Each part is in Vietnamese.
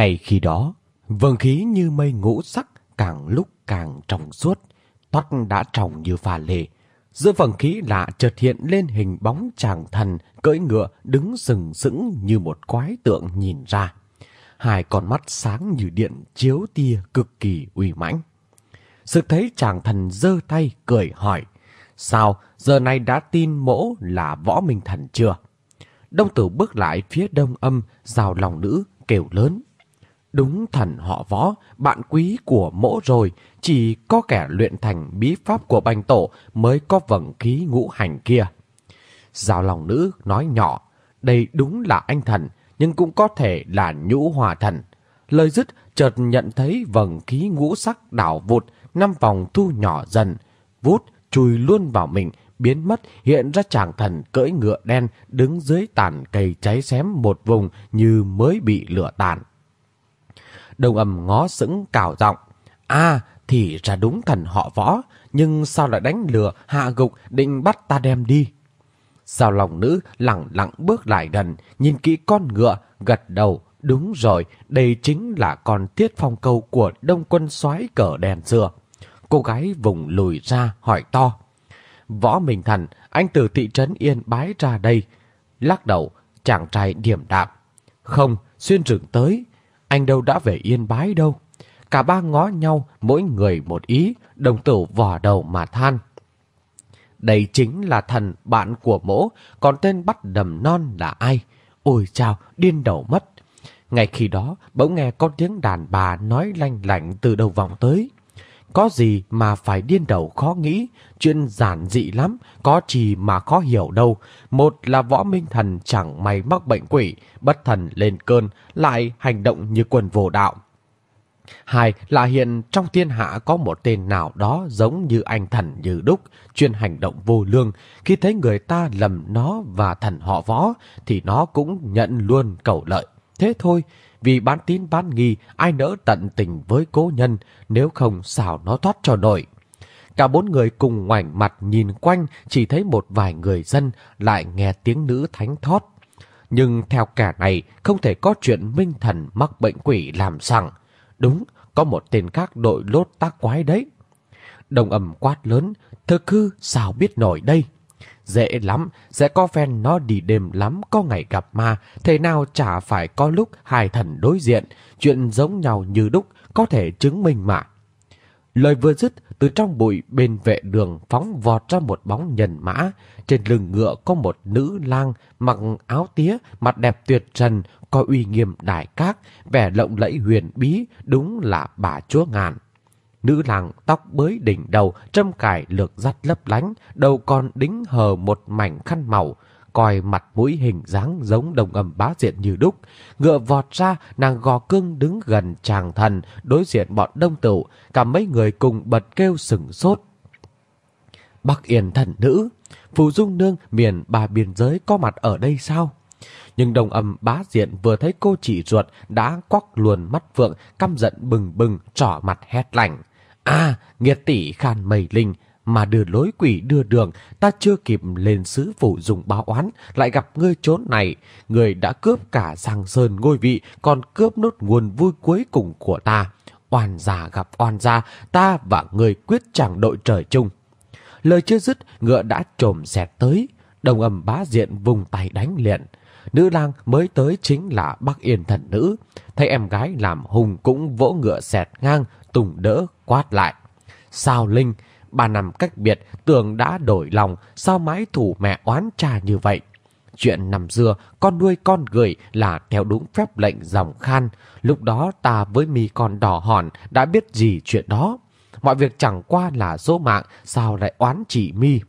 Ngày khi đó, vầng khí như mây ngũ sắc càng lúc càng trong suốt, toát đã trong như pha lê. Giữa vầng khí lạ chợt hiện lên hình bóng chàng thần cưỡi ngựa đứng sừng sững như một quái tượng nhìn ra. Hai con mắt sáng như điện chiếu tia cực kỳ uy mãnh. Sự thấy chàng thần giơ tay cười hỏi, sao giờ này đã tin mỗ là võ minh thần chưa? Đông tử bước lại phía đông âm, rào lòng nữ, kêu lớn. Đúng thần họ võ, bạn quý của mỗ rồi, chỉ có kẻ luyện thành bí pháp của bành tổ mới có vầng khí ngũ hành kia. Giao lòng nữ nói nhỏ, đây đúng là anh thần, nhưng cũng có thể là nhũ hòa thần. Lời dứt chợt nhận thấy vầng khí ngũ sắc đảo vụt, năm vòng thu nhỏ dần, vút chui luôn vào mình, biến mất hiện ra chàng thần cưỡi ngựa đen đứng dưới tàn cây cháy xém một vùng như mới bị lửa tàn. Đồng âm ngó sững cào giọng. À, thì ra đúng thần họ võ, nhưng sao lại đánh lừa hạ gục định bắt ta đem đi? Sao lòng nữ lặng lặng bước lại gần, nhìn kỹ con ngựa, gật đầu. Đúng rồi, đây chính là con tiết phong câu của đông quân soái cờ đèn xưa. Cô gái vùng lùi ra hỏi to. Võ Minh Thần, anh từ thị trấn Yên bái ra đây. Lắc đầu, chàng trai điểm đạm. Không, xuyên rừng tới, anh đâu đã về yên bái đâu. Cả ba ngó nhau, mỗi người một ý, đồng tử vò đầu mà than. Đây chính là thần bạn của mỗ, còn tên bắt đầm non là ai? Ôi chào, điên đầu mất. Ngay khi đó, bỗng nghe có tiếng đàn bà nói lanh lạnh từ đầu vòng tới. Có gì mà phải điên đầu khó nghĩ, chuyện giản dị lắm, có gì mà khó hiểu đâu. Một là võ minh thần chẳng may mắc bệnh quỷ, bất thần lên cơn, lại hành động như quần vô đạo. Hai là hiện trong thiên hạ có một tên nào đó giống như anh thần như đúc, chuyên hành động vô lương. Khi thấy người ta lầm nó và thần họ võ, thì nó cũng nhận luôn cầu lợi. Thế thôi, vì bán tín bán nghi, ai nỡ tận tình với cố nhân, nếu không xảo nó thoát cho nổi. Cả bốn người cùng ngoảnh mặt nhìn quanh, chỉ thấy một vài người dân lại nghe tiếng nữ thánh thót. Nhưng theo cả này, không thể có chuyện minh thần mắc bệnh quỷ làm sằng. Đúng, có một tên khác đội lốt tác quái đấy. Đồng ầm quát lớn, thơ cư sao biết nổi đây. Dễ lắm, sẽ có phen nó đi đêm lắm có ngày gặp ma, thế nào chả phải có lúc hai thần đối diện, chuyện giống nhau như đúc, có thể chứng minh mà. Lời vừa dứt, từ trong bụi bên vệ đường phóng vọt ra một bóng nhân mã. Trên lưng ngựa có một nữ lang mặc áo tía, mặt đẹp tuyệt trần, có uy nghiêm đại các vẻ lộng lẫy huyền bí, đúng là bà chúa ngàn. Nữ làng tóc bới đỉnh đầu, trâm cài lược dắt lấp lánh, đầu còn đính hờ một mảnh khăn màu, coi mặt mũi hình dáng giống đồng âm bá diện như đúc. Ngựa vọt ra, nàng gò cưng đứng gần chàng thần, đối diện bọn đông tử cả mấy người cùng bật kêu sừng sốt. Bắc Yên thần nữ, Phù Dung Nương miền bà biên giới có mặt ở đây sao? Nhưng đồng âm bá diện vừa thấy cô chỉ ruột đã quắc luồn mắt phượng, căm giận bừng bừng, trỏ mặt hét lạnh. À, nghiệt tỷ khàn mây linh, mà đưa lối quỷ đưa đường, ta chưa kịp lên sứ phủ dùng báo oán, lại gặp ngươi trốn này. Ngươi đã cướp cả Giang Sơn ngôi vị, còn cướp nốt nguồn vui cuối cùng của ta. Oan già gặp oan gia, ta và ngươi quyết chẳng đội trời chung. Lời chưa dứt, ngựa đã trồm xẹt tới. Đồng âm bá diện vùng tay đánh liền. Nữ lang mới tới chính là Bắc Yên thần nữ. Thấy em gái làm hùng cũng vỗ ngựa xẹt ngang, tùng đỡ, quát lại. Sao Linh, bà nằm cách biệt, tưởng đã đổi lòng, sao mãi thủ mẹ oán cha như vậy? Chuyện nằm dưa con nuôi con gửi là theo đúng phép lệnh dòng khan. Lúc đó ta với mi con đỏ hòn đã biết gì chuyện đó. Mọi việc chẳng qua là số mạng, sao lại oán chỉ mi?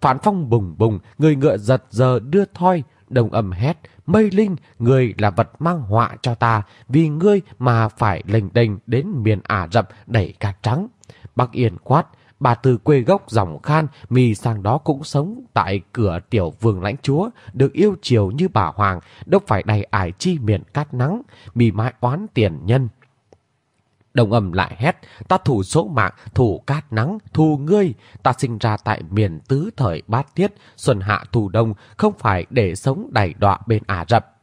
Phản phong bùng bùng, người ngựa giật giờ đưa thoi, Đồng âm hét, mây linh, người là vật mang họa cho ta, vì ngươi mà phải lệnh đành đến miền Ả Rập đẩy cát trắng. Bác Yên quát, bà từ quê gốc dòng khan, mì sang đó cũng sống tại cửa tiểu vương lãnh chúa, được yêu chiều như bà Hoàng, đâu phải đầy ải chi miền cát nắng, mì mãi oán tiền nhân. Đồng âm lại hét, ta thủ số mạng, thủ cát nắng, thù ngươi. Ta sinh ra tại miền tứ thời bát tiết, xuân hạ thù đông, không phải để sống đầy đọa bên Ả Rập.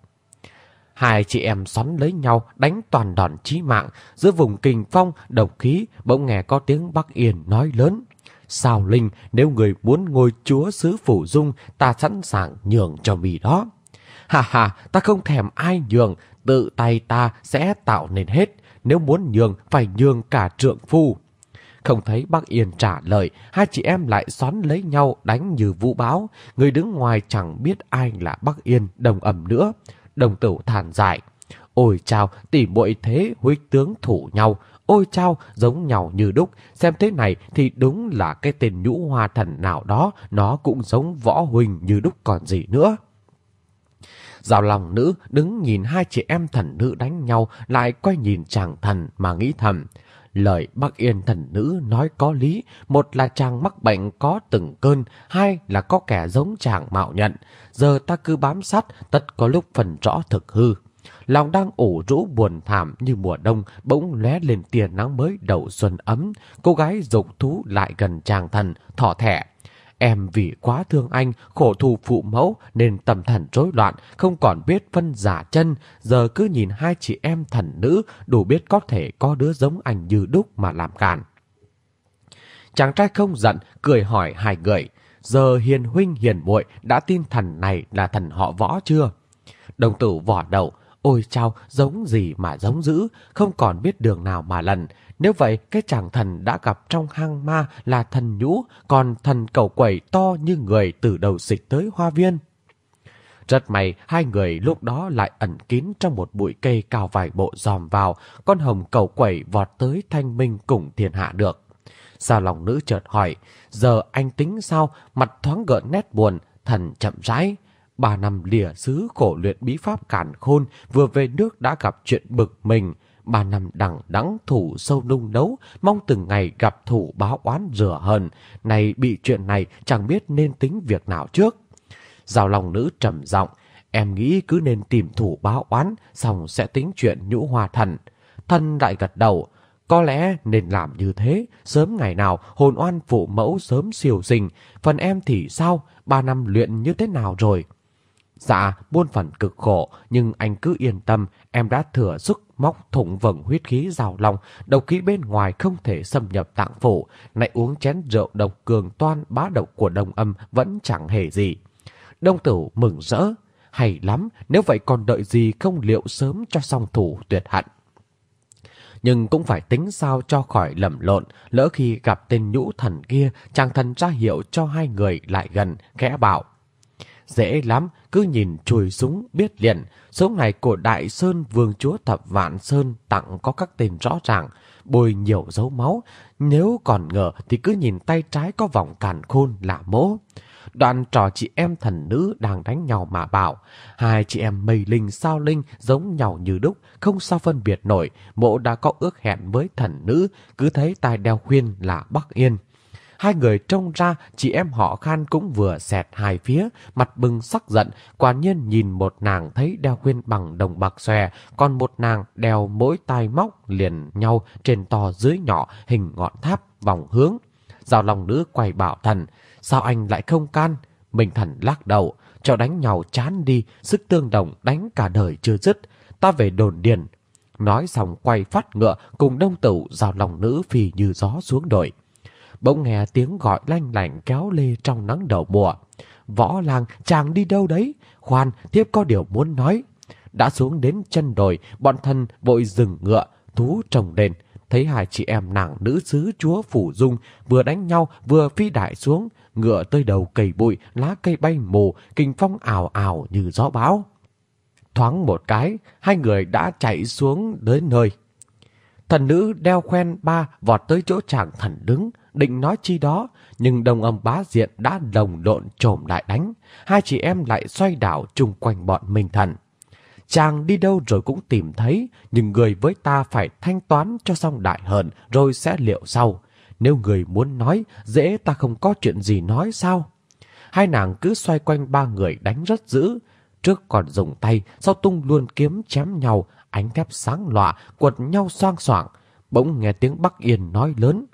Hai chị em xoắn lấy nhau đánh toàn đòn chí mạng. Giữa vùng kinh phong, độc khí, bỗng nghe có tiếng Bắc Yên nói lớn. Sao Linh, nếu người muốn ngôi chúa xứ Phủ Dung, ta sẵn sàng nhường cho vì đó. Hà hà, ta không thèm ai nhường, tự tay ta sẽ tạo nên hết. Nếu muốn nhường, phải nhường cả trượng phu. Không thấy bác Yên trả lời, hai chị em lại xoắn lấy nhau đánh như vũ báo. Người đứng ngoài chẳng biết ai là bác Yên đồng ẩm nữa. Đồng tử thản dại Ôi chào, tỉ muội thế huyết tướng thủ nhau. Ôi chao, giống nhau như đúc. Xem thế này thì đúng là cái tên nhũ hoa thần nào đó, nó cũng giống võ huỳnh như đúc còn gì nữa. Giao lòng nữ đứng nhìn hai chị em thần nữ đánh nhau lại quay nhìn chàng thần mà nghĩ thầm. Lời bác yên thần nữ nói có lý, một là chàng mắc bệnh có từng cơn, hai là có kẻ giống chàng mạo nhận. Giờ ta cứ bám sát, tất có lúc phần rõ thực hư. Lòng đang ủ rũ buồn thảm như mùa đông, bỗng lóe lên tia nắng mới đầu xuân ấm. Cô gái dục thú lại gần chàng thần, thỏ thẻ. Em vì quá thương anh, khổ thù phụ mẫu nên tâm thần rối loạn, không còn biết phân giả chân. Giờ cứ nhìn hai chị em thần nữ, đủ biết có thể có đứa giống anh như đúc mà làm cản. Chàng trai không giận, cười hỏi hai người. Giờ hiền huynh hiền muội đã tin thần này là thần họ võ chưa? Đồng tử vỏ đầu, ôi chao, giống gì mà giống dữ, không còn biết đường nào mà lần. Nếu vậy, cái chàng thần đã gặp trong hang ma là thần nhũ, còn thần cầu quẩy to như người từ đầu dịch tới hoa viên. Rất may, hai người lúc đó lại ẩn kín trong một bụi cây cao vài bộ dòm vào, con hồng cầu quẩy vọt tới thanh minh cùng thiên hạ được. Sao lòng nữ chợt hỏi, giờ anh tính sao, mặt thoáng gợn nét buồn, thần chậm rãi. Ba năm lìa xứ khổ luyện bí pháp cản khôn, vừa về nước đã gặp chuyện bực mình, ba năm đằng đắng thủ sâu nung nấu, mong từng ngày gặp thủ báo oán rửa hờn. Này bị chuyện này chẳng biết nên tính việc nào trước. Giao lòng nữ trầm giọng em nghĩ cứ nên tìm thủ báo oán, xong sẽ tính chuyện nhũ hoa thần. Thân đại gật đầu, có lẽ nên làm như thế, sớm ngày nào hồn oan phụ mẫu sớm siêu sinh, phần em thì sao, ba năm luyện như thế nào rồi? Dạ, buôn phần cực khổ, nhưng anh cứ yên tâm, em đã thừa sức móc thủng vầng huyết khí rào lòng, độc khí bên ngoài không thể xâm nhập tạng phủ, lại uống chén rượu độc cường toan bá độc của đồng âm vẫn chẳng hề gì. Đông tử mừng rỡ, hay lắm, nếu vậy còn đợi gì không liệu sớm cho song thủ tuyệt hận. Nhưng cũng phải tính sao cho khỏi lầm lộn, lỡ khi gặp tên nhũ thần kia, chàng thần ra hiệu cho hai người lại gần, khẽ bảo. Dễ lắm, cứ nhìn chùi súng biết liền. Số này của Đại Sơn Vương Chúa Thập Vạn Sơn tặng có các tên rõ ràng, bồi nhiều dấu máu. Nếu còn ngờ thì cứ nhìn tay trái có vòng càn khôn là mỗ. Đoạn trò chị em thần nữ đang đánh nhau mà bảo. Hai chị em mây linh sao linh giống nhau như đúc, không sao phân biệt nổi. Mộ đã có ước hẹn với thần nữ, cứ thấy tai đeo khuyên là Bắc Yên. Hai người trông ra chị em họ Khan cũng vừa xẹt hai phía, mặt bừng sắc giận, quả nhiên nhìn một nàng thấy đeo khuyên bằng đồng bạc xòe, còn một nàng đeo mỗi tai móc liền nhau trên to dưới nhỏ hình ngọn tháp vòng hướng. Giao lòng nữ quay bảo thần, sao anh lại không can? Mình thần lắc đầu, cho đánh nhau chán đi, sức tương đồng đánh cả đời chưa dứt. Ta về đồn điền. Nói xong quay phát ngựa cùng đông tửu giao lòng nữ phi như gió xuống đội bỗng nghe tiếng gọi lanh lảnh kéo lê trong nắng đầu mùa. Võ làng, chàng đi đâu đấy? Khoan, tiếp có điều muốn nói. Đã xuống đến chân đồi, bọn thân vội dừng ngựa, thú trồng lên. Thấy hai chị em nàng nữ sứ chúa Phủ Dung vừa đánh nhau vừa phi đại xuống, ngựa tới đầu cầy bụi, lá cây bay mù, kinh phong ảo ảo như gió bão. Thoáng một cái, hai người đã chạy xuống đến nơi. Thần nữ đeo khoen ba vọt tới chỗ chàng thần đứng, định nói chi đó, nhưng đồng âm bá diện đã đồng lộn trồm lại đánh. Hai chị em lại xoay đảo chung quanh bọn Minh Thần. Chàng đi đâu rồi cũng tìm thấy, nhưng người với ta phải thanh toán cho xong đại hận rồi sẽ liệu sau. Nếu người muốn nói, dễ ta không có chuyện gì nói sao? Hai nàng cứ xoay quanh ba người đánh rất dữ. Trước còn dùng tay, sau tung luôn kiếm chém nhau, ánh thép sáng lọa, quật nhau xoang xoảng. Bỗng nghe tiếng Bắc Yên nói lớn.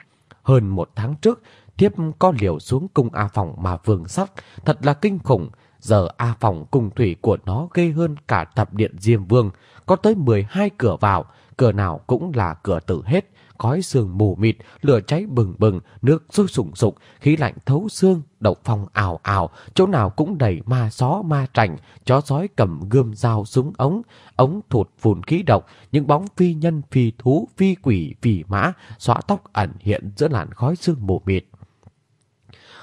Hơn một tháng trước, thiếp có liều xuống cung A Phòng mà vương sắc, thật là kinh khủng. Giờ A Phòng cung thủy của nó ghê hơn cả thập điện Diêm Vương, có tới 12 cửa vào, cửa nào cũng là cửa tử hết, khói sương mù mịt, lửa cháy bừng bừng, nước sôi sùng sục, khí lạnh thấu xương, độc phong ảo ảo, chỗ nào cũng đầy ma só ma trành, chó sói cầm gươm dao súng ống, ống thụt phun khí độc, những bóng phi nhân, phi thú, phi quỷ, phi mã, xóa tóc ẩn hiện giữa làn khói sương mù mịt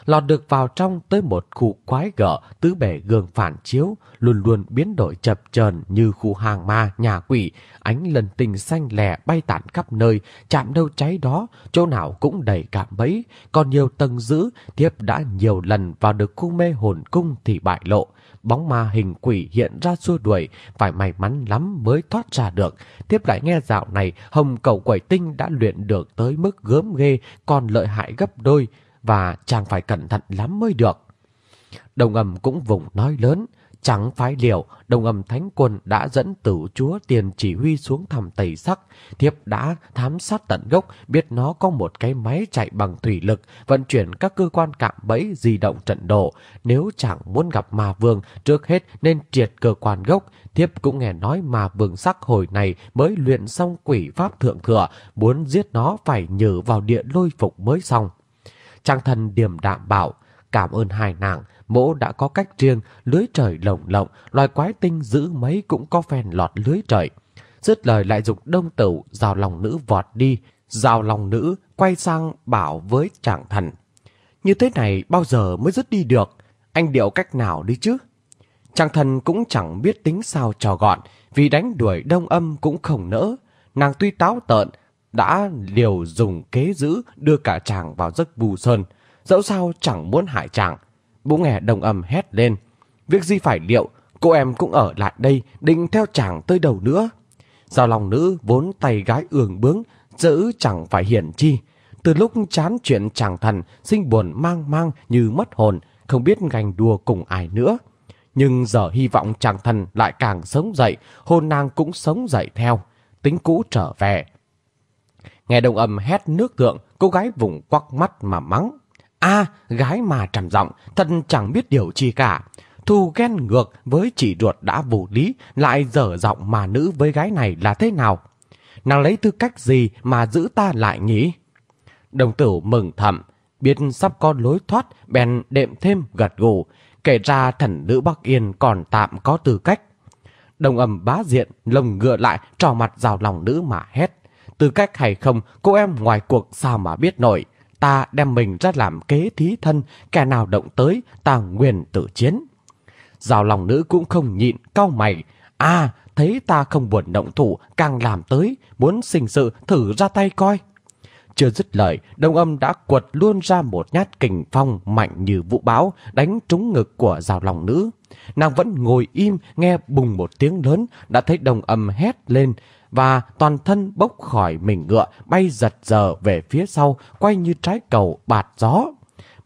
lọt được vào trong tới một khu quái gở tứ bể gương phản chiếu, luôn luôn biến đổi chập chờn như khu hàng ma, nhà quỷ, ánh lần tình xanh lẻ bay tản khắp nơi, chạm đâu cháy đó, chỗ nào cũng đầy cạm bẫy, còn nhiều tầng giữ, tiếp đã nhiều lần vào được khu mê hồn cung thì bại lộ. Bóng ma hình quỷ hiện ra xua đuổi, phải may mắn lắm mới thoát ra được. Tiếp lại nghe dạo này, hồng cầu quẩy tinh đã luyện được tới mức gớm ghê, còn lợi hại gấp đôi, và chàng phải cẩn thận lắm mới được. Đồng âm cũng vùng nói lớn, chẳng phải liều, đồng âm thánh quân đã dẫn tử chúa tiền chỉ huy xuống thăm tẩy sắc. Thiếp đã thám sát tận gốc, biết nó có một cái máy chạy bằng thủy lực, vận chuyển các cơ quan cạm bẫy di động trận độ. Nếu chẳng muốn gặp ma vương, trước hết nên triệt cơ quan gốc. Thiếp cũng nghe nói ma vương sắc hồi này mới luyện xong quỷ pháp thượng thừa, muốn giết nó phải nhử vào địa lôi phục mới xong. Trang thần điềm đạm bảo, cảm ơn hai nàng, mỗ đã có cách riêng, lưới trời lồng lộng, loài quái tinh giữ mấy cũng có phen lọt lưới trời. Dứt lời lại dục đông tửu, rào lòng nữ vọt đi, rào lòng nữ quay sang bảo với chàng thần. Như thế này bao giờ mới dứt đi được, anh điệu cách nào đi chứ? Chàng thần cũng chẳng biết tính sao trò gọn, vì đánh đuổi đông âm cũng không nỡ. Nàng tuy táo tợn, đã liều dùng kế giữ đưa cả chàng vào giấc bù sơn. Dẫu sao chẳng muốn hại chàng. Bố nghe đồng âm hét lên. Việc gì phải liệu, cô em cũng ở lại đây định theo chàng tới đầu nữa. Giao lòng nữ vốn tay gái ường bướng, giữ chẳng phải hiển chi. Từ lúc chán chuyện chàng thần, sinh buồn mang mang như mất hồn, không biết gành đùa cùng ai nữa. Nhưng giờ hy vọng chàng thần lại càng sống dậy, hôn nàng cũng sống dậy theo. Tính cũ trở về, Nghe đồng âm hét nước tượng, cô gái vùng quắc mắt mà mắng. a gái mà trầm giọng, thân chẳng biết điều chi cả. Thu ghen ngược với chị ruột đã vô lý, lại dở giọng mà nữ với gái này là thế nào? Nàng lấy tư cách gì mà giữ ta lại nhỉ? Đồng tử mừng thầm, biết sắp có lối thoát, bèn đệm thêm gật gù, kể ra thần nữ Bắc Yên còn tạm có tư cách. Đồng âm bá diện, lồng ngựa lại, trò mặt rào lòng nữ mà hét tư cách hay không, cô em ngoài cuộc sao mà biết nổi. Ta đem mình ra làm kế thí thân, kẻ nào động tới, ta nguyện tự chiến. Giao lòng nữ cũng không nhịn, cau mày. À, thấy ta không buồn động thủ, càng làm tới, muốn sinh sự thử ra tay coi. Chưa dứt lời, đông âm đã quật luôn ra một nhát kình phong mạnh như vũ bão, đánh trúng ngực của rào lòng nữ. Nàng vẫn ngồi im, nghe bùng một tiếng lớn, đã thấy đồng âm hét lên, và toàn thân bốc khỏi mình ngựa bay giật giờ về phía sau, quay như trái cầu bạt gió.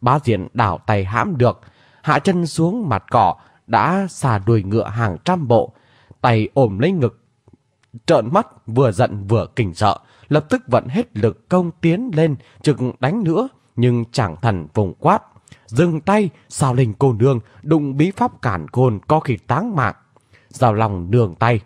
bá diện đảo tay hãm được, hạ chân xuống mặt cỏ, đã xà đuôi ngựa hàng trăm bộ, tay ôm lấy ngực. Trợn mắt vừa giận vừa kinh sợ, lập tức vận hết lực công tiến lên, trực đánh nữa, nhưng chẳng thần vùng quát. Dừng tay, sao linh cô nương, đụng bí pháp cản côn có khi táng mạng. Giao lòng nương tay,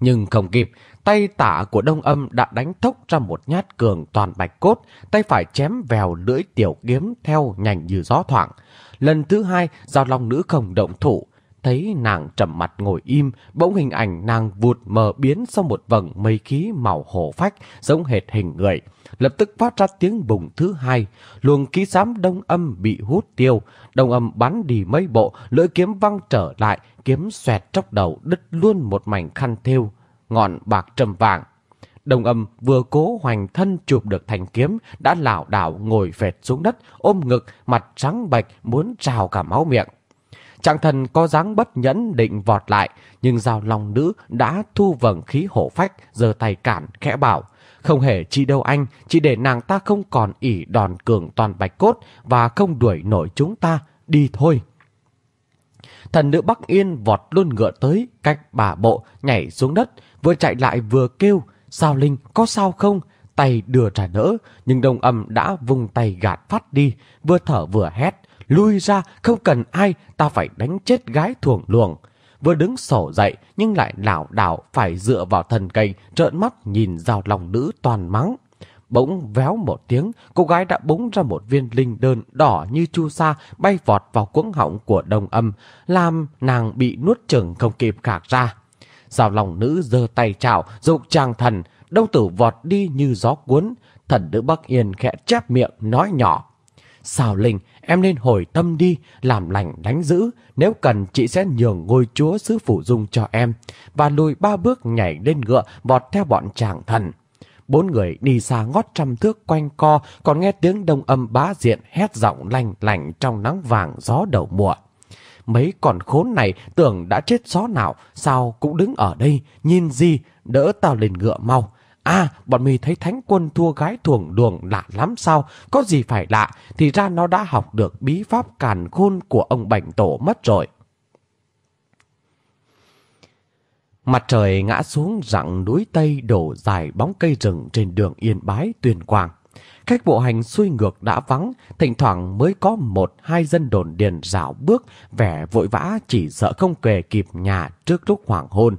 nhưng không kịp, tay tả của đông âm đã đánh thốc ra một nhát cường toàn bạch cốt, tay phải chém vèo lưỡi tiểu kiếm theo nhành như gió thoảng. Lần thứ hai, giao long nữ không động thủ, thấy nàng trầm mặt ngồi im, bỗng hình ảnh nàng vụt mờ biến sau một vầng mây khí màu hổ phách, giống hệt hình người. Lập tức phát ra tiếng bùng thứ hai, luồng khí xám đông âm bị hút tiêu, đông âm bắn đi mấy bộ, lưỡi kiếm văng trở lại, kiếm xoẹt chóc đầu đứt luôn một mảnh khăn thêu, ngọn bạc trầm vàng. Đồng âm vừa cố hoành thân chụp được thành kiếm, đã lảo đảo ngồi phệt xuống đất, ôm ngực, mặt trắng bạch muốn trào cả máu miệng. Chàng thần có dáng bất nhẫn định vọt lại, nhưng giao lòng nữ đã thu vầng khí hổ phách, giơ tay cản, khẽ bảo. Không hề chi đâu anh, chỉ để nàng ta không còn ỉ đòn cường toàn bạch cốt và không đuổi nổi chúng ta, đi thôi. Thần nữ Bắc Yên vọt luôn ngựa tới, cách bà bộ, nhảy xuống đất, vừa chạy lại vừa kêu, sao Linh, có sao không? Tay đưa trả nỡ, nhưng đồng âm đã vùng tay gạt phát đi, vừa thở vừa hét, lui ra, không cần ai, ta phải đánh chết gái thuồng luồng. Vừa đứng sổ dậy, nhưng lại lảo đảo phải dựa vào thần cây, trợn mắt nhìn rào lòng nữ toàn mắng. Bỗng véo một tiếng, cô gái đã búng ra một viên linh đơn đỏ như chu sa bay vọt vào cuống họng của đồng âm, làm nàng bị nuốt chừng không kịp khạc ra. rào lòng nữ giơ tay chào, dục trang thần, đông tử vọt đi như gió cuốn. Thần nữ Bắc Yên khẽ chép miệng, nói nhỏ. Sao Linh, em nên hồi tâm đi, làm lành đánh giữ. Nếu cần, chị sẽ nhường ngôi chúa sứ phủ dung cho em. Và lùi ba bước nhảy lên ngựa, vọt theo bọn chàng thần. Bốn người đi xa ngót trăm thước quanh co, còn nghe tiếng đông âm bá diện hét giọng lành lành trong nắng vàng gió đầu mùa. Mấy con khốn này tưởng đã chết gió nào, sao cũng đứng ở đây, nhìn gì, đỡ tao lên ngựa mau. À, bọn mình thấy thánh quân thua gái thuồng đường lạ lắm sao? Có gì phải lạ, thì ra nó đã học được bí pháp càn khôn của ông Bảnh Tổ mất rồi. Mặt trời ngã xuống rặng núi Tây đổ dài bóng cây rừng trên đường Yên Bái, Tuyên Quang. Khách bộ hành xuôi ngược đã vắng, thỉnh thoảng mới có một hai dân đồn điền rảo bước, vẻ vội vã chỉ sợ không kề kịp nhà trước lúc hoàng hôn.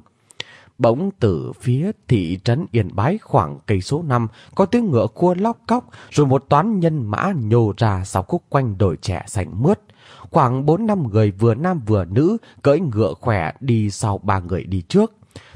Bỗng từ phía thị trấn Yên Bái khoảng cây số 5 có tiếng ngựa cua lóc cóc rồi một toán nhân mã nhô ra sau khúc quanh đồi trẻ xanh mướt. Khoảng 4 năm người vừa nam vừa nữ cưỡi ngựa khỏe đi sau ba người đi trước.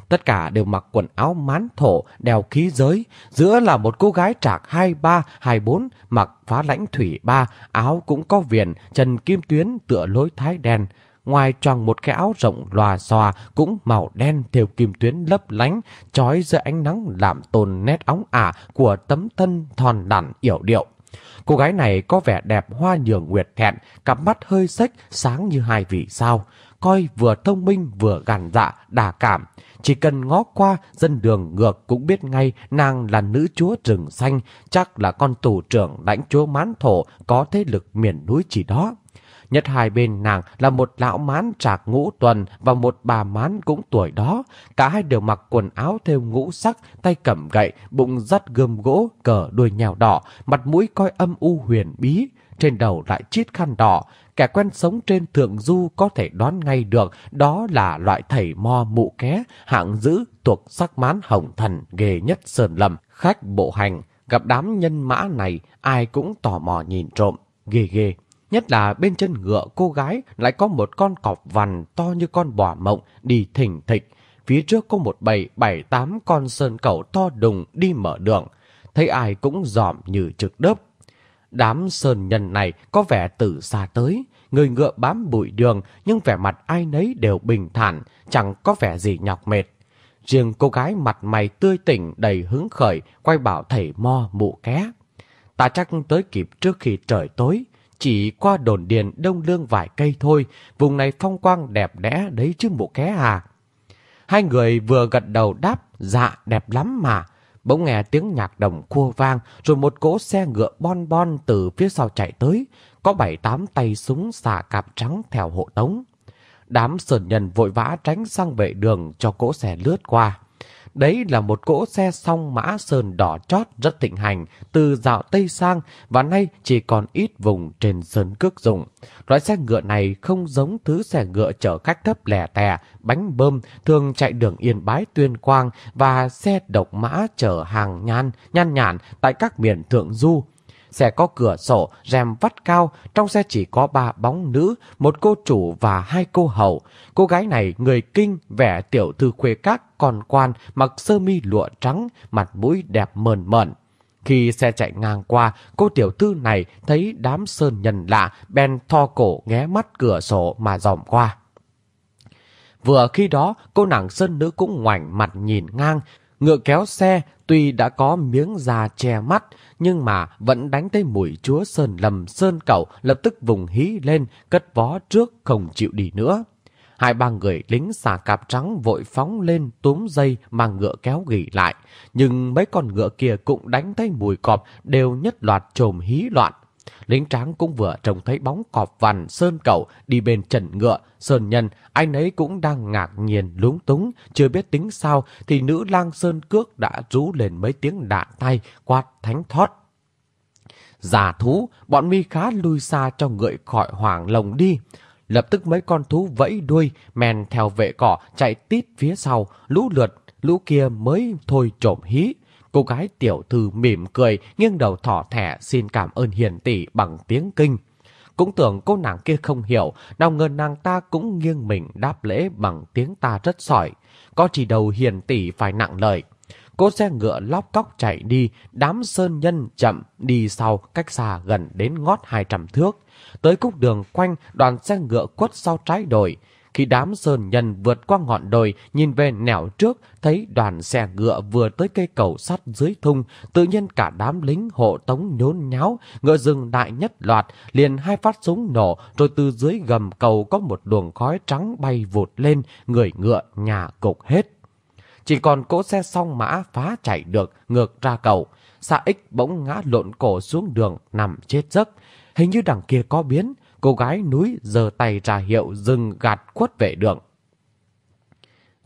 Tất cả đều mặc quần áo mán thổ, đeo khí giới. Giữa là một cô gái trạc 23, 24, mặc phá lãnh thủy ba, áo cũng có viền, chân kim tuyến tựa lối thái đen. Ngoài choàng một cái áo rộng lòa xòa cũng màu đen theo kim tuyến lấp lánh, trói dưới ánh nắng làm tồn nét óng ả của tấm thân thòn đản yểu điệu. Cô gái này có vẻ đẹp hoa nhường nguyệt thẹn, cặp mắt hơi xếch, sáng như hai vị sao. Coi vừa thông minh vừa gàn dạ, đà cảm. Chỉ cần ngó qua, dân đường ngược cũng biết ngay nàng là nữ chúa rừng xanh, chắc là con tù trưởng lãnh chúa mán thổ có thế lực miền núi chỉ đó. Nhất hai bên nàng là một lão mán trạc ngũ tuần và một bà mán cũng tuổi đó. Cả hai đều mặc quần áo theo ngũ sắc, tay cầm gậy, bụng dắt gươm gỗ, cờ đuôi nhào đỏ, mặt mũi coi âm u huyền bí. Trên đầu lại chiết khăn đỏ, kẻ quen sống trên thượng du có thể đoán ngay được đó là loại thầy mo mụ ké, hạng giữ thuộc sắc mán hồng thần ghê nhất sơn lầm. Khách bộ hành, gặp đám nhân mã này ai cũng tò mò nhìn trộm, ghê ghê. Nhất là bên chân ngựa cô gái lại có một con cọp vằn to như con bò mộng đi thỉnh thịch. Phía trước có một bầy bảy tám con sơn cẩu to đùng đi mở đường. Thấy ai cũng dòm như trực đớp. Đám sơn nhân này có vẻ từ xa tới. Người ngựa bám bụi đường nhưng vẻ mặt ai nấy đều bình thản, chẳng có vẻ gì nhọc mệt. Riêng cô gái mặt mày tươi tỉnh đầy hứng khởi quay bảo thầy mo mụ ké. Ta chắc tới kịp trước khi trời tối, chỉ qua đồn điền đông lương vài cây thôi, vùng này phong quang đẹp đẽ đấy chứ bộ ké à. Hai người vừa gật đầu đáp, dạ đẹp lắm mà. Bỗng nghe tiếng nhạc đồng khua vang, rồi một cỗ xe ngựa bon bon từ phía sau chạy tới. Có bảy tám tay súng xả cạp trắng theo hộ tống. Đám sườn nhân vội vã tránh sang vệ đường cho cỗ xe lướt qua. Đấy là một cỗ xe song mã sơn đỏ chót rất thịnh hành từ dạo Tây sang và nay chỉ còn ít vùng trên sơn cước dùng. Loại xe ngựa này không giống thứ xe ngựa chở khách thấp lẻ tè, bánh bơm thường chạy đường Yên Bái Tuyên Quang và xe độc mã chở hàng nhan, nhan nhản tại các miền Thượng Du Xe có cửa sổ, rèm vắt cao, trong xe chỉ có ba bóng nữ, một cô chủ và hai cô hầu. Cô gái này người kinh, vẻ tiểu thư khuê các, còn quan, mặc sơ mi lụa trắng, mặt mũi đẹp mờn mờn. Khi xe chạy ngang qua, cô tiểu thư này thấy đám sơn nhân lạ, bèn tho cổ nghé mắt cửa sổ mà dòm qua. Vừa khi đó, cô nàng sơn nữ cũng ngoảnh mặt nhìn ngang, Ngựa kéo xe tuy đã có miếng da che mắt, nhưng mà vẫn đánh tới mũi chúa sơn lầm sơn cẩu lập tức vùng hí lên, cất vó trước không chịu đi nữa. Hai ba người lính xà cạp trắng vội phóng lên túm dây mà ngựa kéo gỉ lại. Nhưng mấy con ngựa kia cũng đánh thấy mùi cọp đều nhất loạt trồm hí loạn. Lính tráng cũng vừa trông thấy bóng cọp vằn sơn cẩu đi bên trần ngựa. Sơn nhân, anh ấy cũng đang ngạc nhiên lúng túng, chưa biết tính sao thì nữ lang sơn cước đã rú lên mấy tiếng đạ tay quát thánh thoát. Giả thú, bọn mi khá lui xa cho ngựa khỏi hoàng lồng đi. Lập tức mấy con thú vẫy đuôi, men theo vệ cỏ, chạy tít phía sau, lũ lượt, lũ kia mới thôi trộm hí. Cô gái tiểu thư mỉm cười, nghiêng đầu thỏ thẻ xin cảm ơn hiền tỷ bằng tiếng kinh. Cũng tưởng cô nàng kia không hiểu, nào ngờ nàng ta cũng nghiêng mình đáp lễ bằng tiếng ta rất sỏi. Có chỉ đầu hiền tỷ phải nặng lời. Cô xe ngựa lóc cóc chạy đi, đám sơn nhân chậm đi sau cách xa gần đến ngót 200 thước. Tới khúc đường quanh, đoàn xe ngựa quất sau trái đồi. Khi đám sơn nhân vượt qua ngọn đồi, nhìn về nẻo trước, thấy đoàn xe ngựa vừa tới cây cầu sắt dưới thung, tự nhiên cả đám lính hộ tống nhốn nháo, ngựa dừng đại nhất loạt, liền hai phát súng nổ, rồi từ dưới gầm cầu có một luồng khói trắng bay vụt lên, người ngựa nhà cục hết. Chỉ còn cỗ xe song mã phá chạy được, ngược ra cầu. Xa ích bỗng ngã lộn cổ xuống đường, nằm chết giấc. Hình như đằng kia có biến, cô gái núi giơ tay ra hiệu dừng gạt khuất vệ đường.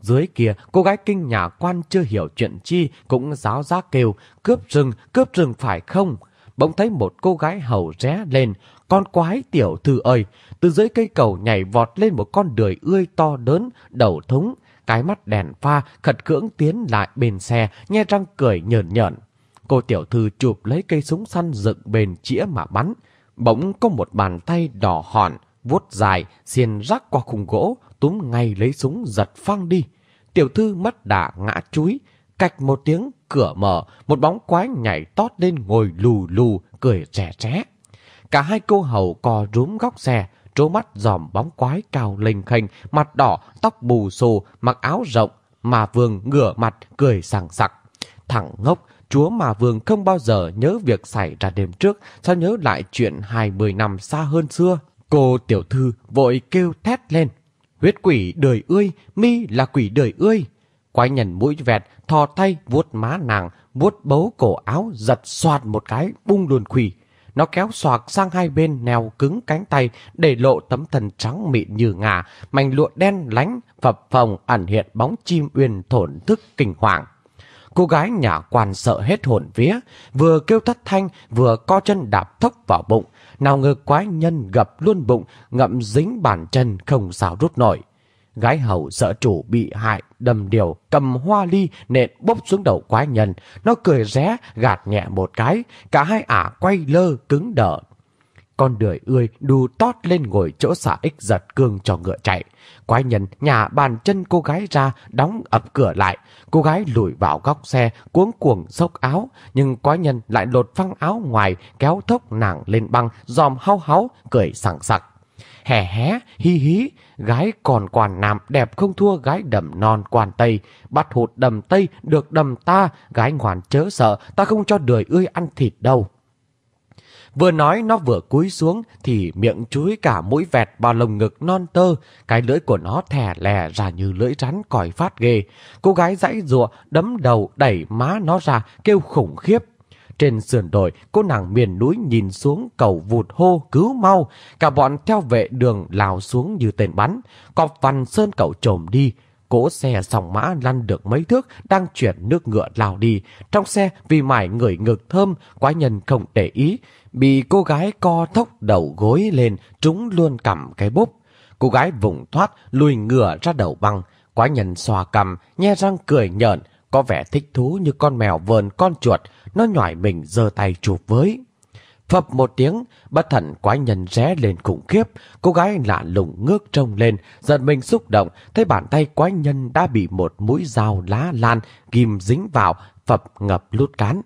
Dưới kia, cô gái kinh nhà quan chưa hiểu chuyện chi cũng giáo giác kêu, cướp rừng, cướp rừng phải không? Bỗng thấy một cô gái hầu ré lên, con quái tiểu thư ơi, từ dưới cây cầu nhảy vọt lên một con đười ươi to lớn, đầu thúng, cái mắt đèn pha khật cưỡng tiến lại bên xe, nhe răng cười nhợn nhợn. Cô tiểu thư chụp lấy cây súng săn dựng bền chĩa mà bắn. Bỗng có một bàn tay đỏ hòn, vuốt dài, xiên rác qua khung gỗ, túm ngay lấy súng giật phăng đi. Tiểu thư mất đà ngã chúi, cạch một tiếng cửa mở, một bóng quái nhảy tót lên ngồi lù lù, cười trẻ trẻ. Cả hai cô hầu co rúm góc xe, trố mắt dòm bóng quái cao lênh khênh, mặt đỏ, tóc bù xù, mặc áo rộng, mà vương ngửa mặt, cười sảng sặc. Thẳng ngốc, chúa mà vương không bao giờ nhớ việc xảy ra đêm trước, sao nhớ lại chuyện 20 năm xa hơn xưa. Cô tiểu thư vội kêu thét lên. Huyết quỷ đời ươi, mi là quỷ đời ươi. Quái nhân mũi vẹt, thò tay vuốt má nàng, vuốt bấu cổ áo, giật soạt một cái, bung luôn quỷ. Nó kéo xoạc sang hai bên nèo cứng cánh tay để lộ tấm thân trắng mịn như ngà, mảnh lụa đen lánh, phập phồng ẩn hiện bóng chim uyên thổn thức kinh hoàng. Cô gái nhà quan sợ hết hồn vía, vừa kêu thất thanh, vừa co chân đạp thốc vào bụng. Nào ngờ quái nhân gập luôn bụng, ngậm dính bàn chân không sao rút nổi. Gái hầu sợ chủ bị hại, đầm điều, cầm hoa ly, nện bốc xuống đầu quái nhân. Nó cười ré, gạt nhẹ một cái, cả hai ả quay lơ, cứng đờ. Con đười ươi đù tót lên ngồi chỗ xả ích giật cương cho ngựa chạy. Quái nhân nhà bàn chân cô gái ra, đóng ập cửa lại. Cô gái lùi vào góc xe, cuống cuồng xốc áo. Nhưng quái nhân lại lột phăng áo ngoài, kéo thốc nàng lên băng, giòm hao háo, cười sảng sặc. hè hé, hi hí, gái còn quản nam đẹp không thua gái đầm non quan tây. Bắt hụt đầm tây, được đầm ta, gái ngoan chớ sợ, ta không cho đời ươi ăn thịt đâu. Vừa nói nó vừa cúi xuống thì miệng chuối cả mũi vẹt vào lồng ngực non tơ. Cái lưỡi của nó thẻ lè ra như lưỡi rắn còi phát ghê. Cô gái dãy rụa đấm đầu đẩy má nó ra kêu khủng khiếp. Trên sườn đồi, cô nàng miền núi nhìn xuống cầu vụt hô cứu mau. Cả bọn theo vệ đường lào xuống như tên bắn. Cọp văn sơn cậu trồm đi. Cỗ xe sòng mã lăn được mấy thước, đang chuyển nước ngựa lao đi. Trong xe, vì mải ngửi ngực thơm, quái nhân không để ý. Bị cô gái co thốc đầu gối lên, trúng luôn cầm cái bốp. Cô gái vùng thoát, lùi ngựa ra đầu băng. Quái nhân xòa cầm, nhe răng cười nhợn, có vẻ thích thú như con mèo vờn con chuột, nó nhỏi mình giơ tay chụp với. Phập một tiếng, bất thần quái nhân ré lên khủng khiếp, cô gái lạ lùng ngước trông lên, giật mình xúc động, thấy bàn tay quái nhân đã bị một mũi dao lá lan ghim dính vào, phập ngập lút cán.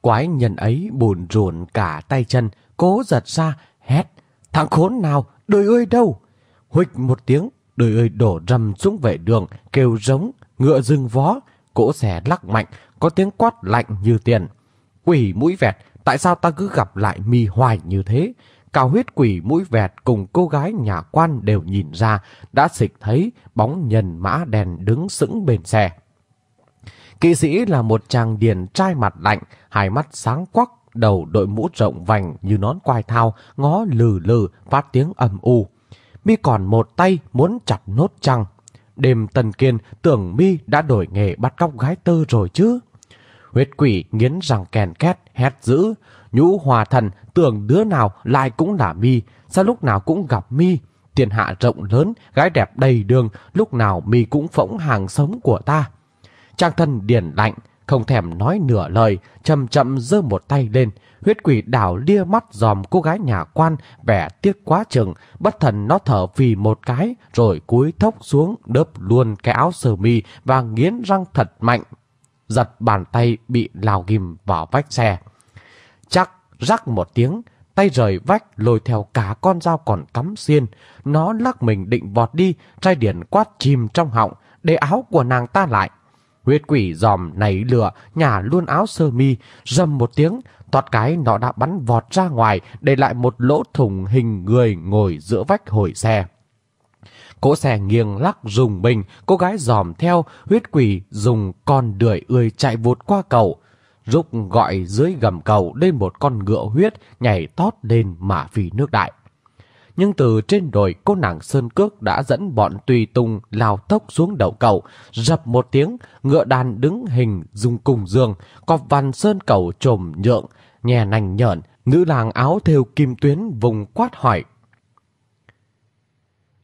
Quái nhân ấy buồn ruồn cả tay chân, cố giật ra, hét, thằng khốn nào, đời ơi đâu? huỵch một tiếng, đời ơi đổ rầm xuống vệ đường, kêu rống, ngựa dừng vó, cỗ xe lắc mạnh, có tiếng quát lạnh như tiền. Quỷ mũi vẹt, tại sao ta cứ gặp lại mi hoài như thế? Cao huyết quỷ mũi vẹt cùng cô gái nhà quan đều nhìn ra, đã xịch thấy bóng nhân mã đèn đứng sững bên xe. Kỵ sĩ là một chàng điền trai mặt lạnh, hai mắt sáng quắc, đầu đội mũ rộng vành như nón quai thao, ngó lừ lừ, phát tiếng ầm u. Mi còn một tay muốn chặt nốt trăng. Đêm tần kiên tưởng Mi đã đổi nghề bắt cóc gái tơ rồi chứ. Huyết quỷ nghiến răng kèn két, hét dữ. Nhũ hòa thần tưởng đứa nào lại cũng là Mi, sao lúc nào cũng gặp Mi. Tiền hạ rộng lớn, gái đẹp đầy đường, lúc nào Mi cũng phỗng hàng sống của ta. Trang thân điển lạnh, không thèm nói nửa lời, chậm chậm giơ một tay lên. Huyết quỷ đảo lia mắt dòm cô gái nhà quan, vẻ tiếc quá chừng. Bất thần nó thở vì một cái, rồi cúi thốc xuống, đớp luôn cái áo sơ mi và nghiến răng thật mạnh. Giật bàn tay bị lào ghim vào vách xe. Chắc rắc một tiếng, tay rời vách lôi theo cả con dao còn cắm xiên. Nó lắc mình định vọt đi, trai điển quát chìm trong họng, để áo của nàng ta lại. Huyết quỷ dòm nảy lửa, nhả luôn áo sơ mi, rầm một tiếng, toát cái nó đã bắn vọt ra ngoài, để lại một lỗ thủng hình người ngồi giữa vách hồi xe. Cỗ xe nghiêng lắc rùng mình, cô gái dòm theo, huyết quỷ dùng con đười ươi chạy vụt qua cầu. Rúc gọi dưới gầm cầu lên một con ngựa huyết nhảy tót lên mà vì nước đại nhưng từ trên đồi cô nàng Sơn Cước đã dẫn bọn tùy tùng lao tốc xuống đầu cầu, dập một tiếng, ngựa đàn đứng hình dùng cùng dương, cọp văn sơn cầu trồm nhượng, nhè nành nhợn, nữ làng áo theo kim tuyến vùng quát hỏi.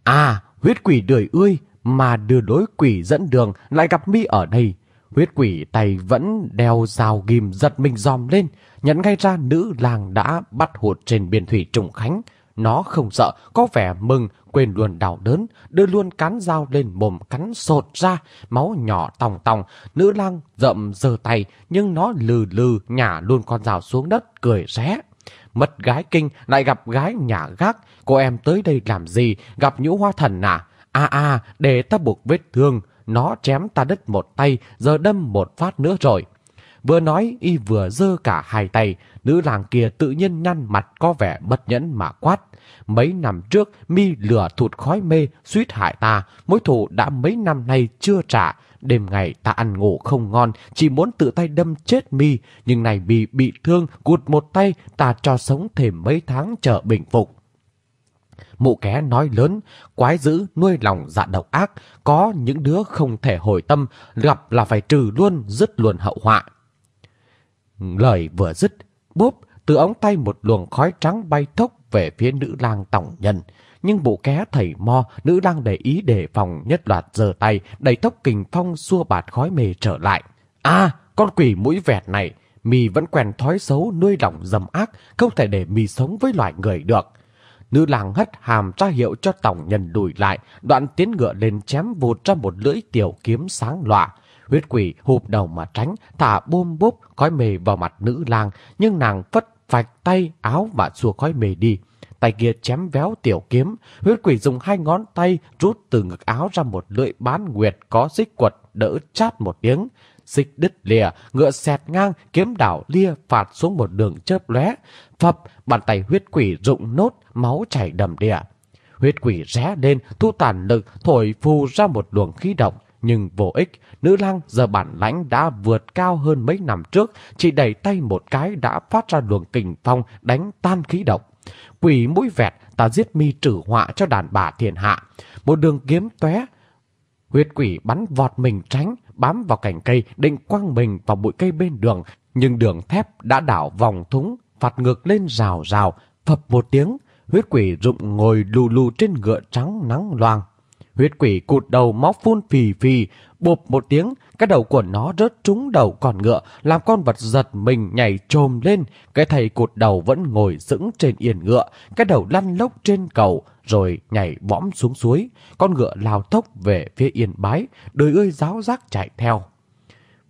À, huyết quỷ đời ươi, mà đưa đối quỷ dẫn đường lại gặp mi ở đây. Huyết quỷ tay vẫn đeo rào ghim giật mình dòm lên, nhận ngay ra nữ làng đã bắt hụt trên biển thủy Trùng Khánh, nó không sợ, có vẻ mừng, quên luôn đau đớn, đưa luôn cán dao lên mồm cắn sột ra, máu nhỏ tòng tòng, nữ lang rậm giơ tay, nhưng nó lừ lừ nhả luôn con dao xuống đất, cười ré. Mất gái kinh lại gặp gái nhà gác, cô em tới đây làm gì, gặp nhũ hoa thần à? À à, để ta buộc vết thương, nó chém ta đứt một tay, giờ đâm một phát nữa rồi. Vừa nói y vừa dơ cả hai tay, nữ làng kia tự nhiên nhăn mặt có vẻ bất nhẫn mà quát. Mấy năm trước, mi lửa thụt khói mê, suýt hại ta, mối thù đã mấy năm nay chưa trả. Đêm ngày ta ăn ngủ không ngon, chỉ muốn tự tay đâm chết mi, nhưng này bị bị thương, cụt một tay, ta cho sống thêm mấy tháng chờ bình phục. Mụ ké nói lớn, quái dữ, nuôi lòng dạ độc ác, có những đứa không thể hồi tâm, gặp là phải trừ luôn, dứt luôn hậu họa. Lời vừa dứt, bốp, từ ống tay một luồng khói trắng bay thốc về phía nữ lang tổng nhân. Nhưng bộ ké thầy mo, nữ lang để ý đề phòng nhất loạt giơ tay, đẩy tóc kình phong xua bạt khói mề trở lại. À, con quỷ mũi vẹt này, mì vẫn quen thói xấu nuôi lòng dầm ác, không thể để mì sống với loài người được. Nữ lang hất hàm ra hiệu cho tổng nhân lùi lại, đoạn tiến ngựa lên chém vụt ra một lưỡi tiểu kiếm sáng lọa. Huyết quỷ hụp đầu mà tránh, thả bôm bốp khói mề vào mặt nữ lang, nhưng nàng phất vạch tay áo và xua khói mề đi. Tay kia chém véo tiểu kiếm, huyết quỷ dùng hai ngón tay rút từ ngực áo ra một lưỡi bán nguyệt có xích quật đỡ chát một tiếng. Xích đứt lìa, ngựa xẹt ngang, kiếm đảo lia phạt xuống một đường chớp lóe. Phập, bàn tay huyết quỷ rụng nốt, máu chảy đầm đìa. Huyết quỷ ré lên, thu tàn lực, thổi phù ra một luồng khí động, nhưng vô ích, nữ lang giờ bản lãnh đã vượt cao hơn mấy năm trước, chỉ đẩy tay một cái đã phát ra luồng kình phong đánh tan khí độc. Quỷ mũi vẹt ta giết mi trừ họa cho đàn bà thiên hạ. Một đường kiếm tóe Huyết quỷ bắn vọt mình tránh, bám vào cành cây, định quăng mình vào bụi cây bên đường. Nhưng đường thép đã đảo vòng thúng, phạt ngược lên rào rào, phập một tiếng. Huyết quỷ rụng ngồi lù lù trên ngựa trắng nắng loang. Huyết quỷ cụt đầu máu phun phì phì, bụp một tiếng, cái đầu của nó rớt trúng đầu con ngựa, làm con vật giật mình nhảy trồm lên. Cái thầy cụt đầu vẫn ngồi sững trên yên ngựa, cái đầu lăn lốc trên cầu, rồi nhảy bõm xuống suối. Con ngựa lao tốc về phía yên bái, đời ơi giáo giác chạy theo.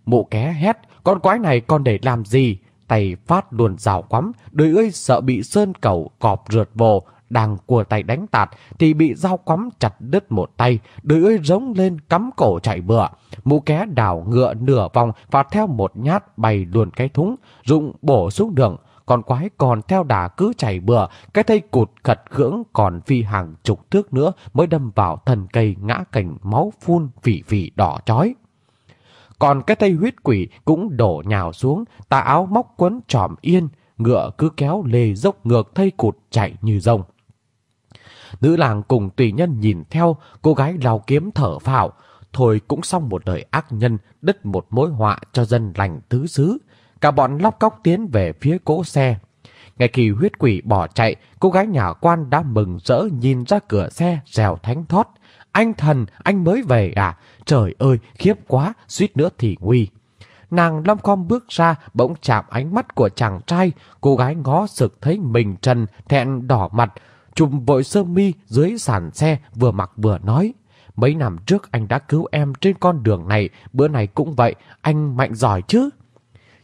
Mụ ké hét, con quái này con để làm gì? Tay phát luồn rào quắm, đời ơi sợ bị sơn cầu cọp rượt vồ đang cua tay đánh tạt thì bị dao quắm chặt đứt một tay, đứa ơi rống lên cắm cổ chạy bừa. mũ ké đảo ngựa nửa vòng và theo một nhát bay luôn cái thúng, rụng bổ xuống đường. Còn quái còn theo đà cứ chạy bừa, cái thây cụt khật khưỡng còn phi hàng chục thước nữa mới đâm vào thân cây ngã cành máu phun vị vị đỏ chói. Còn cái tay huyết quỷ cũng đổ nhào xuống, tà áo móc quấn tròm yên, ngựa cứ kéo lê dốc ngược thây cụt chạy như rồng. Nữ làng cùng tùy nhân nhìn theo, cô gái lao kiếm thở phào, thôi cũng xong một đời ác nhân, đứt một mối họa cho dân lành tứ xứ. Cả bọn lóc cóc tiến về phía cỗ xe. Ngay khi huyết quỷ bỏ chạy, cô gái nhà quan đã mừng rỡ nhìn ra cửa xe rèo thánh thoát. Anh thần, anh mới về à? Trời ơi, khiếp quá, suýt nữa thì nguy. Nàng long khom bước ra, bỗng chạm ánh mắt của chàng trai. Cô gái ngó sực thấy mình trần, thẹn đỏ mặt, chùm vội sơ mi dưới sàn xe, vừa mặc vừa nói. Mấy năm trước anh đã cứu em trên con đường này, bữa này cũng vậy, anh mạnh giỏi chứ.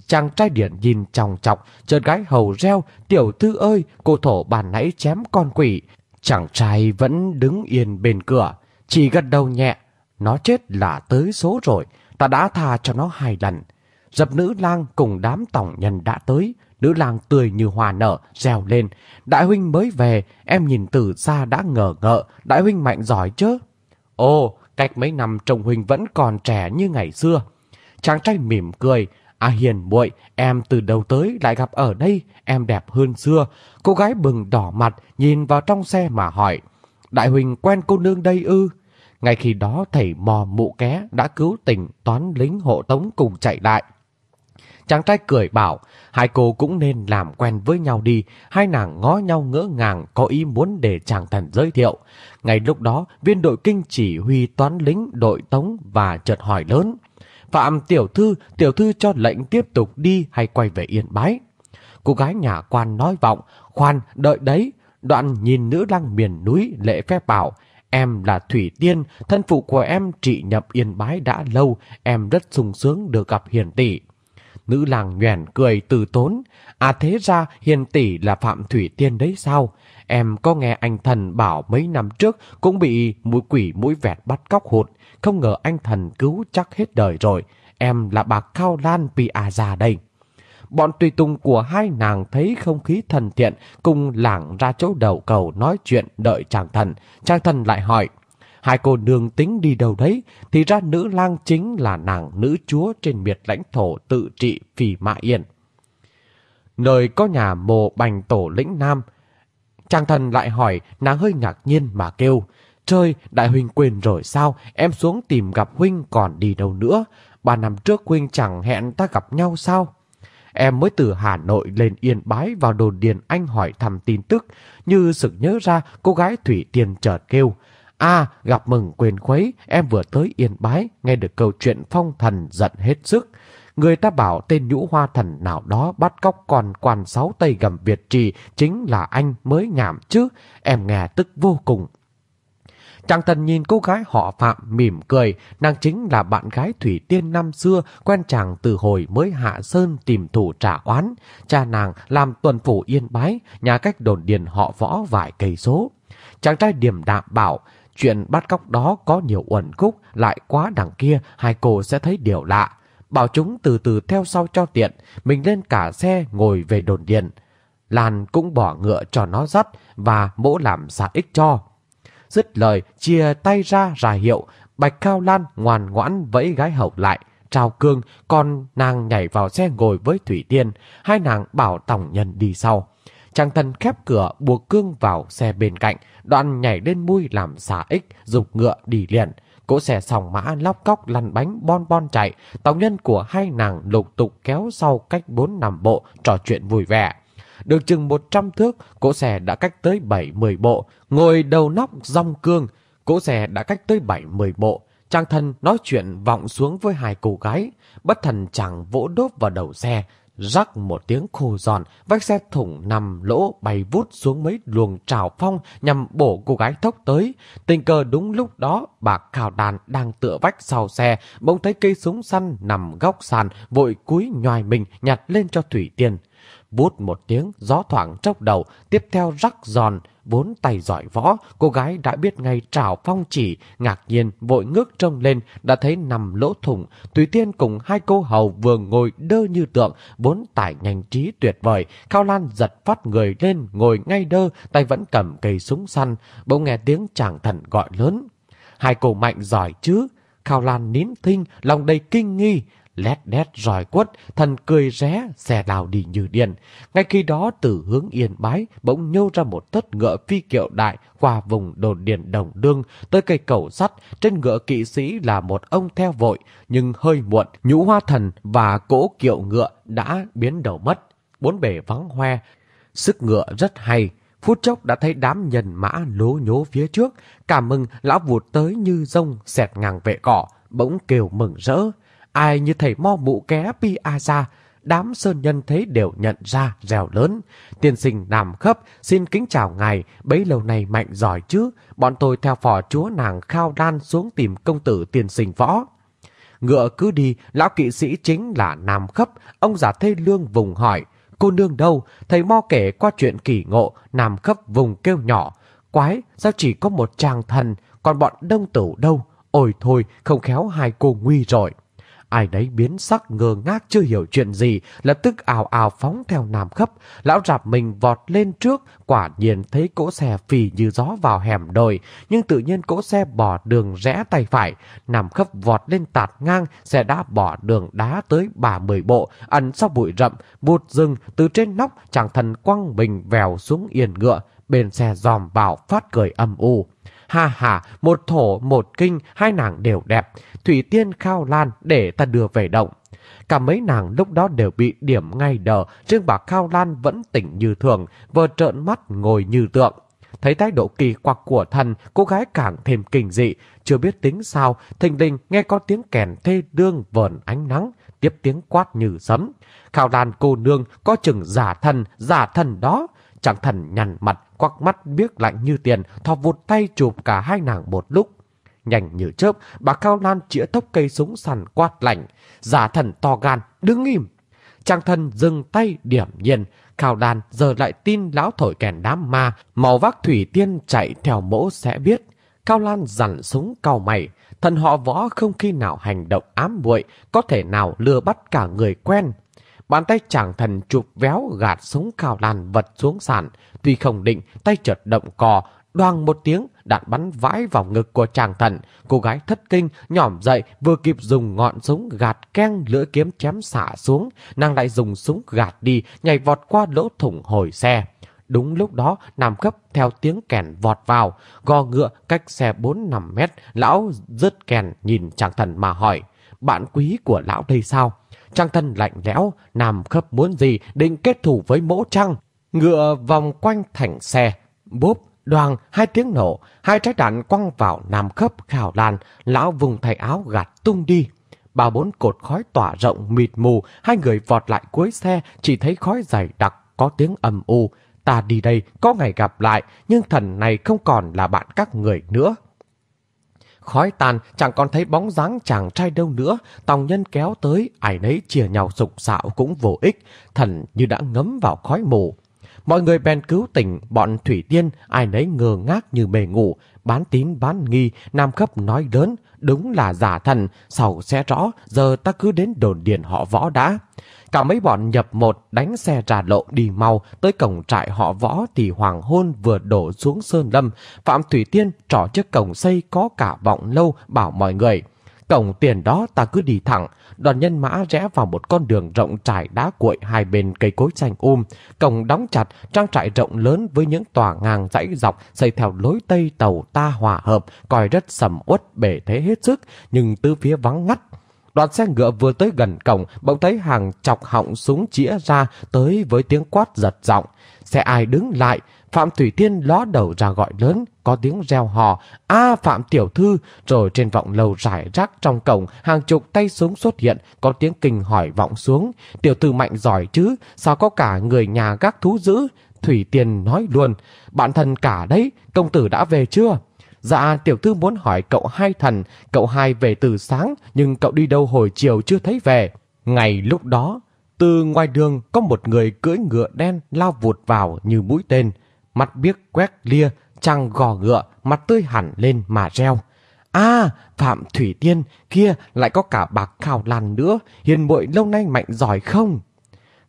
Chàng trai điện nhìn chòng chọc, chợt gái hầu reo, tiểu thư ơi, cô thổ bàn nãy chém con quỷ. Chàng trai vẫn đứng yên bên cửa, chỉ gật đầu nhẹ. Nó chết là tới số rồi, ta đã tha cho nó hai lần. Dập nữ lang cùng đám tổng nhân đã tới, nữ lang tươi như hoa nở, rèo lên. Đại huynh mới về, em nhìn từ xa đã ngờ ngợ, đại huynh mạnh giỏi chứ. Ồ, cách mấy năm trông huynh vẫn còn trẻ như ngày xưa. Chàng trai mỉm cười, À hiền muội, em từ đầu tới lại gặp ở đây, em đẹp hơn xưa. Cô gái bừng đỏ mặt, nhìn vào trong xe mà hỏi. Đại huynh quen cô nương đây ư? Ngay khi đó thầy mò mụ ké đã cứu tình toán lính hộ tống cùng chạy lại. Chàng trai cười bảo, hai cô cũng nên làm quen với nhau đi, hai nàng ngó nhau ngỡ ngàng có ý muốn để chàng thần giới thiệu. Ngay lúc đó, viên đội kinh chỉ huy toán lính đội tống và chợt hỏi lớn. Phạm tiểu thư, tiểu thư cho lệnh tiếp tục đi hay quay về yên bái. Cô gái nhà quan nói vọng, khoan, đợi đấy. Đoạn nhìn nữ lăng miền núi lễ phép bảo, em là Thủy Tiên, thân phụ của em trị nhập yên bái đã lâu, em rất sung sướng được gặp hiền tỷ. Nữ làng nhoẻn cười từ tốn, à thế ra hiền tỷ là Phạm Thủy Tiên đấy sao? Em có nghe anh thần bảo mấy năm trước cũng bị mũi quỷ mũi vẹt bắt cóc hụt. Không ngờ anh thần cứu chắc hết đời rồi. Em là bà Cao Lan Pia à già đây. Bọn tùy tùng của hai nàng thấy không khí thần thiện cùng lảng ra chỗ đầu cầu nói chuyện đợi chàng thần. Chàng thần lại hỏi, hai cô nương tính đi đâu đấy? Thì ra nữ lang chính là nàng nữ chúa trên miệt lãnh thổ tự trị Phì Mã Yên. Nơi có nhà mồ bành tổ lĩnh Nam, Chàng thần lại hỏi, nàng hơi ngạc nhiên mà kêu. Trời, đại huynh quên rồi sao? Em xuống tìm gặp huynh còn đi đâu nữa? Ba năm trước huynh chẳng hẹn ta gặp nhau sao? Em mới từ Hà Nội lên Yên Bái vào đồn điền anh hỏi thăm tin tức. Như sực nhớ ra, cô gái Thủy Tiên chợt kêu. À, gặp mừng quên khuấy, em vừa tới Yên Bái, nghe được câu chuyện phong thần giận hết sức. Người ta bảo tên nhũ hoa thần nào đó bắt cóc con quan sáu tây gầm Việt trì chính là anh mới nhảm chứ. Em nghe tức vô cùng. Chàng thần nhìn cô gái họ Phạm mỉm cười, nàng chính là bạn gái Thủy Tiên năm xưa, quen chàng từ hồi mới hạ sơn tìm thủ trả oán. Cha nàng làm tuần phủ yên bái, nhà cách đồn điền họ võ vài cây số. Chàng trai điềm đạm bảo, chuyện bắt cóc đó có nhiều uẩn khúc, lại quá đằng kia, hai cô sẽ thấy điều lạ bảo chúng từ từ theo sau cho tiện, mình lên cả xe ngồi về đồn điện. Lan cũng bỏ ngựa cho nó dắt và mỗ làm xả ích cho. Dứt lời, chia tay ra ra hiệu, Bạch Cao Lan ngoan ngoãn vẫy gái hậu lại, trao cương, còn nàng nhảy vào xe ngồi với Thủy Tiên, hai nàng bảo tổng nhân đi sau. Chàng thân khép cửa buộc cương vào xe bên cạnh, đoạn nhảy lên mui làm xả ích, dục ngựa đi liền. Cỗ xe sòng mã lóc cóc lăn bánh bon bon chạy, tàu nhân của hai nàng lục tục kéo sau cách bốn nằm bộ, trò chuyện vui vẻ. Được chừng 100 thước, cỗ xe đã cách tới 7-10 bộ, ngồi đầu nóc rong cương, cỗ xe đã cách tới 7-10 bộ. Trang thân nói chuyện vọng xuống với hai cô gái, bất thần chẳng vỗ đốt vào đầu xe, Rắc một tiếng khô giòn, vách xe thủng nằm lỗ bay vút xuống mấy luồng trào phong nhằm bổ cô gái thốc tới. Tình cờ đúng lúc đó, bà Khảo Đàn đang tựa vách sau xe, bỗng thấy cây súng săn nằm góc sàn, vội cúi nhòi mình nhặt lên cho Thủy Tiên. Bút một tiếng, gió thoảng chốc đầu, tiếp theo rắc giòn, vốn tay giỏi võ, cô gái đã biết ngay trào phong chỉ, ngạc nhiên vội ngước trông lên, đã thấy nằm lỗ thủng, Tùy Tiên cùng hai cô hầu vừa ngồi đơ như tượng, vốn tải nhanh trí tuyệt vời, Cao Lan giật phát người lên, ngồi ngay đơ, tay vẫn cầm cây súng săn, bỗng nghe tiếng chàng thần gọi lớn. Hai cô mạnh giỏi chứ, Cao Lan nín thinh, lòng đầy kinh nghi, lét đét ròi quất, thần cười ré, xe đào đi như điện. Ngay khi đó từ hướng yên bái, bỗng nhô ra một tất ngựa phi kiệu đại qua vùng đồn điền đồng đương, tới cây cầu sắt, trên ngựa kỵ sĩ là một ông theo vội, nhưng hơi muộn, nhũ hoa thần và cỗ kiệu ngựa đã biến đầu mất. Bốn bể vắng hoe, sức ngựa rất hay, phút chốc đã thấy đám nhân mã lố nhố phía trước, cảm mừng lão vụt tới như rông xẹt ngang vệ cỏ, bỗng kêu mừng rỡ. Ai như thầy mo mụ ké pi a ra, đám sơn nhân thấy đều nhận ra rèo lớn. Tiên sinh nằm khấp, xin kính chào ngài, bấy lâu này mạnh giỏi chứ, bọn tôi theo phò chúa nàng khao đan xuống tìm công tử tiên sinh võ. Ngựa cứ đi, lão kỵ sĩ chính là Nam Khấp, ông giả thê lương vùng hỏi, cô nương đâu, thầy mo kể qua chuyện kỳ ngộ, Nam Khấp vùng kêu nhỏ, quái, sao chỉ có một chàng thần, còn bọn đông tử đâu, ôi thôi, không khéo hai cô nguy rồi. Ai đấy biến sắc ngơ ngác chưa hiểu chuyện gì, lập tức ào ào phóng theo nam khấp. Lão rạp mình vọt lên trước, quả nhiên thấy cỗ xe phì như gió vào hẻm đồi, nhưng tự nhiên cỗ xe bỏ đường rẽ tay phải. Nam khấp vọt lên tạt ngang, xe đã bỏ đường đá tới bà mười bộ, ẩn sau bụi rậm, vụt rừng từ trên nóc chàng thần quăng bình vèo xuống yên ngựa, bên xe dòm vào phát cười âm u. Ha ha, một thổ, một kinh, hai nàng đều đẹp. Thủy Tiên khao lan để ta đưa về động. Cả mấy nàng lúc đó đều bị điểm ngay đờ, riêng bà Khao Lan vẫn tỉnh như thường, vờ trợn mắt ngồi như tượng. Thấy thái độ kỳ quặc của thần, cô gái càng thêm kinh dị, chưa biết tính sao, thình lình nghe có tiếng kèn thê đương vờn ánh nắng, tiếp tiếng quát như sấm. Khao Lan cô nương có chừng giả thần, giả thần đó, Chàng thần nhằn mặt, quắc mắt biếc lạnh như tiền, thò vụt tay chụp cả hai nàng một lúc. Nhanh như chớp, bà Cao Lan chĩa tốc cây súng săn quát lạnh. Giả thần to gan, đứng im. Chàng thần dừng tay điểm nhiên. Cao lan giờ lại tin lão thổi kèn đám ma, màu vác thủy tiên chạy theo mẫu sẽ biết. Cao Lan dặn súng cao mày, thần họ võ không khi nào hành động ám muội có thể nào lừa bắt cả người quen. Bàn tay chàng thần chụp véo gạt súng cao lan vật xuống sàn. Tuy không định, tay chợt động cò, đoang một tiếng, đạn bắn vãi vào ngực của chàng thần. Cô gái thất kinh, nhỏm dậy, vừa kịp dùng ngọn súng gạt keng lưỡi kiếm chém xả xuống. Nàng lại dùng súng gạt đi, nhảy vọt qua lỗ thủng hồi xe. Đúng lúc đó, Nam Cấp theo tiếng kèn vọt vào, gò ngựa cách xe 4-5 mét, lão rớt kèn nhìn chàng thần mà hỏi, bạn quý của lão đây sao? Trang thân lạnh lẽo, Nam khấp muốn gì định kết thủ với mỗ trăng. Ngựa vòng quanh thành xe, bốp, đoàn, hai tiếng nổ, hai trái đạn quăng vào Nam khấp khảo lan, lão vùng thay áo gạt tung đi. Ba bốn cột khói tỏa rộng mịt mù, hai người vọt lại cuối xe, chỉ thấy khói dày đặc, có tiếng ầm u. Ta đi đây, có ngày gặp lại, nhưng thần này không còn là bạn các người nữa. Khói tàn, chẳng còn thấy bóng dáng chàng trai đâu nữa. Tòng nhân kéo tới, ai nấy chia nhau sục sạo cũng vô ích. Thần như đã ngấm vào khói mù. Mọi người bèn cứu tỉnh bọn thủy tiên, ai nấy ngờ ngác như mề ngủ. Bán tín bán nghi, Nam Khấp nói lớn, đúng là giả thần, sau sẽ rõ, giờ ta cứ đến đồn điền họ võ đã. Cả mấy bọn nhập một đánh xe ra lộ đi mau tới cổng trại họ võ thì hoàng hôn vừa đổ xuống sơn lâm. Phạm Thủy Tiên trỏ chiếc cổng xây có cả vọng lâu bảo mọi người. Cổng tiền đó ta cứ đi thẳng, đoàn nhân mã rẽ vào một con đường rộng trải đá cuội hai bên cây cối xanh um. Cổng đóng chặt, trang trại rộng lớn với những tòa ngang dãy dọc xây theo lối tây tàu ta hòa hợp, coi rất sầm uất bể thế hết sức, nhưng tư phía vắng ngắt Đoàn xe ngựa vừa tới gần cổng, bỗng thấy hàng chọc họng súng chĩa ra tới với tiếng quát giật giọng. Xe ai đứng lại, Phạm Thủy Tiên ló đầu ra gọi lớn, có tiếng reo hò, a Phạm Tiểu Thư, rồi trên vọng lầu rải rác trong cổng, hàng chục tay súng xuất hiện, có tiếng kinh hỏi vọng xuống. Tiểu Thư mạnh giỏi chứ, sao có cả người nhà gác thú giữ? Thủy Tiên nói luôn, bạn thân cả đấy, công tử đã về chưa? Dạ tiểu thư muốn hỏi cậu hai thần, cậu hai về từ sáng nhưng cậu đi đâu hồi chiều chưa thấy về. Ngày lúc đó, Từ ngoài đường có một người cưỡi ngựa đen lao vụt vào như mũi tên. Mặt biếc quét lia, trăng gò ngựa, mặt tươi hẳn lên mà reo. À, Phạm Thủy Tiên, kia lại có cả bạc khảo làn nữa, hiền muội lâu nay mạnh giỏi không?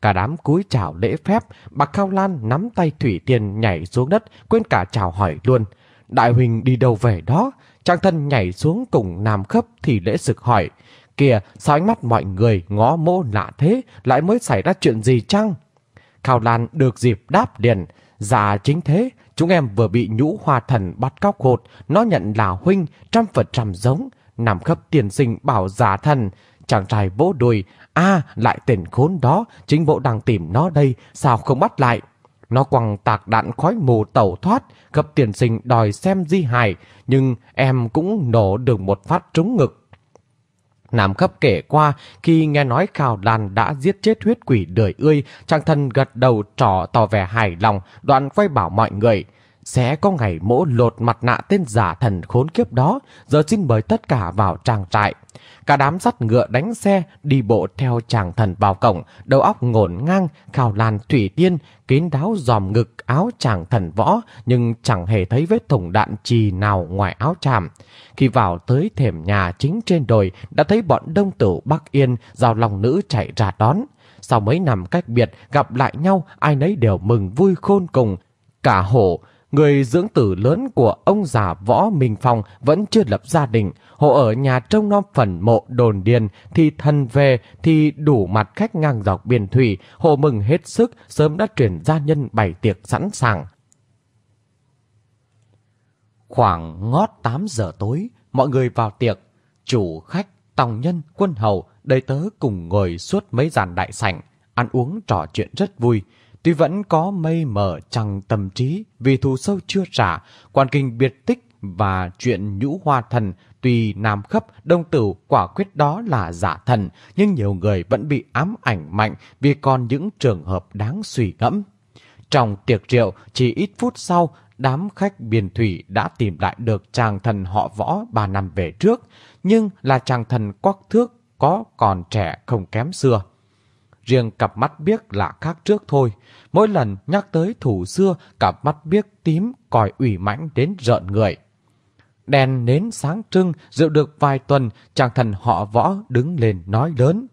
Cả đám cúi chào lễ phép, bạc khao lan nắm tay Thủy Tiên nhảy xuống đất, quên cả chào hỏi luôn. Đại huynh đi đâu về đó? Trang thân nhảy xuống cùng nam khấp thì lễ sực hỏi. Kìa, sao ánh mắt mọi người ngó mô lạ thế, lại mới xảy ra chuyện gì chăng? Khao Lan được dịp đáp liền. Dạ chính thế, chúng em vừa bị nhũ hoa thần bắt cóc hột, nó nhận là huynh, trăm phần trăm giống. Nam khấp tiền sinh bảo dạ giả thần, chàng trai vỗ đùi, a lại tên khốn đó, chính bộ đang tìm nó đây, sao không bắt lại? Nó quăng tạc đạn khói mù tẩu thoát, gặp tiền sinh đòi xem di hài, nhưng em cũng nổ được một phát trúng ngực. Nam khắp kể qua, khi nghe nói Khảo Lan đã giết chết huyết quỷ đời ươi, trang thân gật đầu trỏ tỏ vẻ hài lòng, đoạn quay bảo mọi người. Sẽ có ngày mỗ lột mặt nạ tên giả thần khốn kiếp đó, giờ xin mời tất cả vào trang trại. Cả đám sắt ngựa đánh xe, đi bộ theo chàng thần vào cổng, đầu óc ngổn ngang, khảo làn thủy tiên, kín đáo dòm ngực áo chàng thần võ, nhưng chẳng hề thấy vết thủng đạn trì nào ngoài áo chàm. Khi vào tới thềm nhà chính trên đồi, đã thấy bọn đông tử Bắc Yên, giao lòng nữ chạy ra đón. Sau mấy năm cách biệt, gặp lại nhau, ai nấy đều mừng vui khôn cùng. Cả hổ, người dưỡng tử lớn của ông già Võ Minh Phong vẫn chưa lập gia đình. Hộ ở nhà trông nom phần mộ đồn điền thì thân về thì đủ mặt khách ngang dọc biển thủy. Hộ mừng hết sức, sớm đã chuyển gia nhân bày tiệc sẵn sàng. Khoảng ngót 8 giờ tối, mọi người vào tiệc. Chủ khách, tòng nhân, quân hầu, đầy tớ cùng ngồi suốt mấy dàn đại sảnh, ăn uống trò chuyện rất vui. Tuy vẫn có mây mờ chẳng tâm trí vì thù sâu chưa trả, quan kinh biệt tích và chuyện nhũ hoa thần tuy nam khấp đông tử quả quyết đó là giả thần, nhưng nhiều người vẫn bị ám ảnh mạnh vì còn những trường hợp đáng suy ngẫm. Trong tiệc rượu, chỉ ít phút sau, đám khách biển thủy đã tìm lại được chàng thần họ võ 3 năm về trước, nhưng là chàng thần quắc thước có còn trẻ không kém xưa. Riêng cặp mắt biếc là khác trước thôi. Mỗi lần nhắc tới thủ xưa, cặp mắt biếc tím còi ủy mãnh đến rợn người. Đèn nến sáng trưng, rượu được vài tuần, chàng thần họ võ đứng lên nói lớn.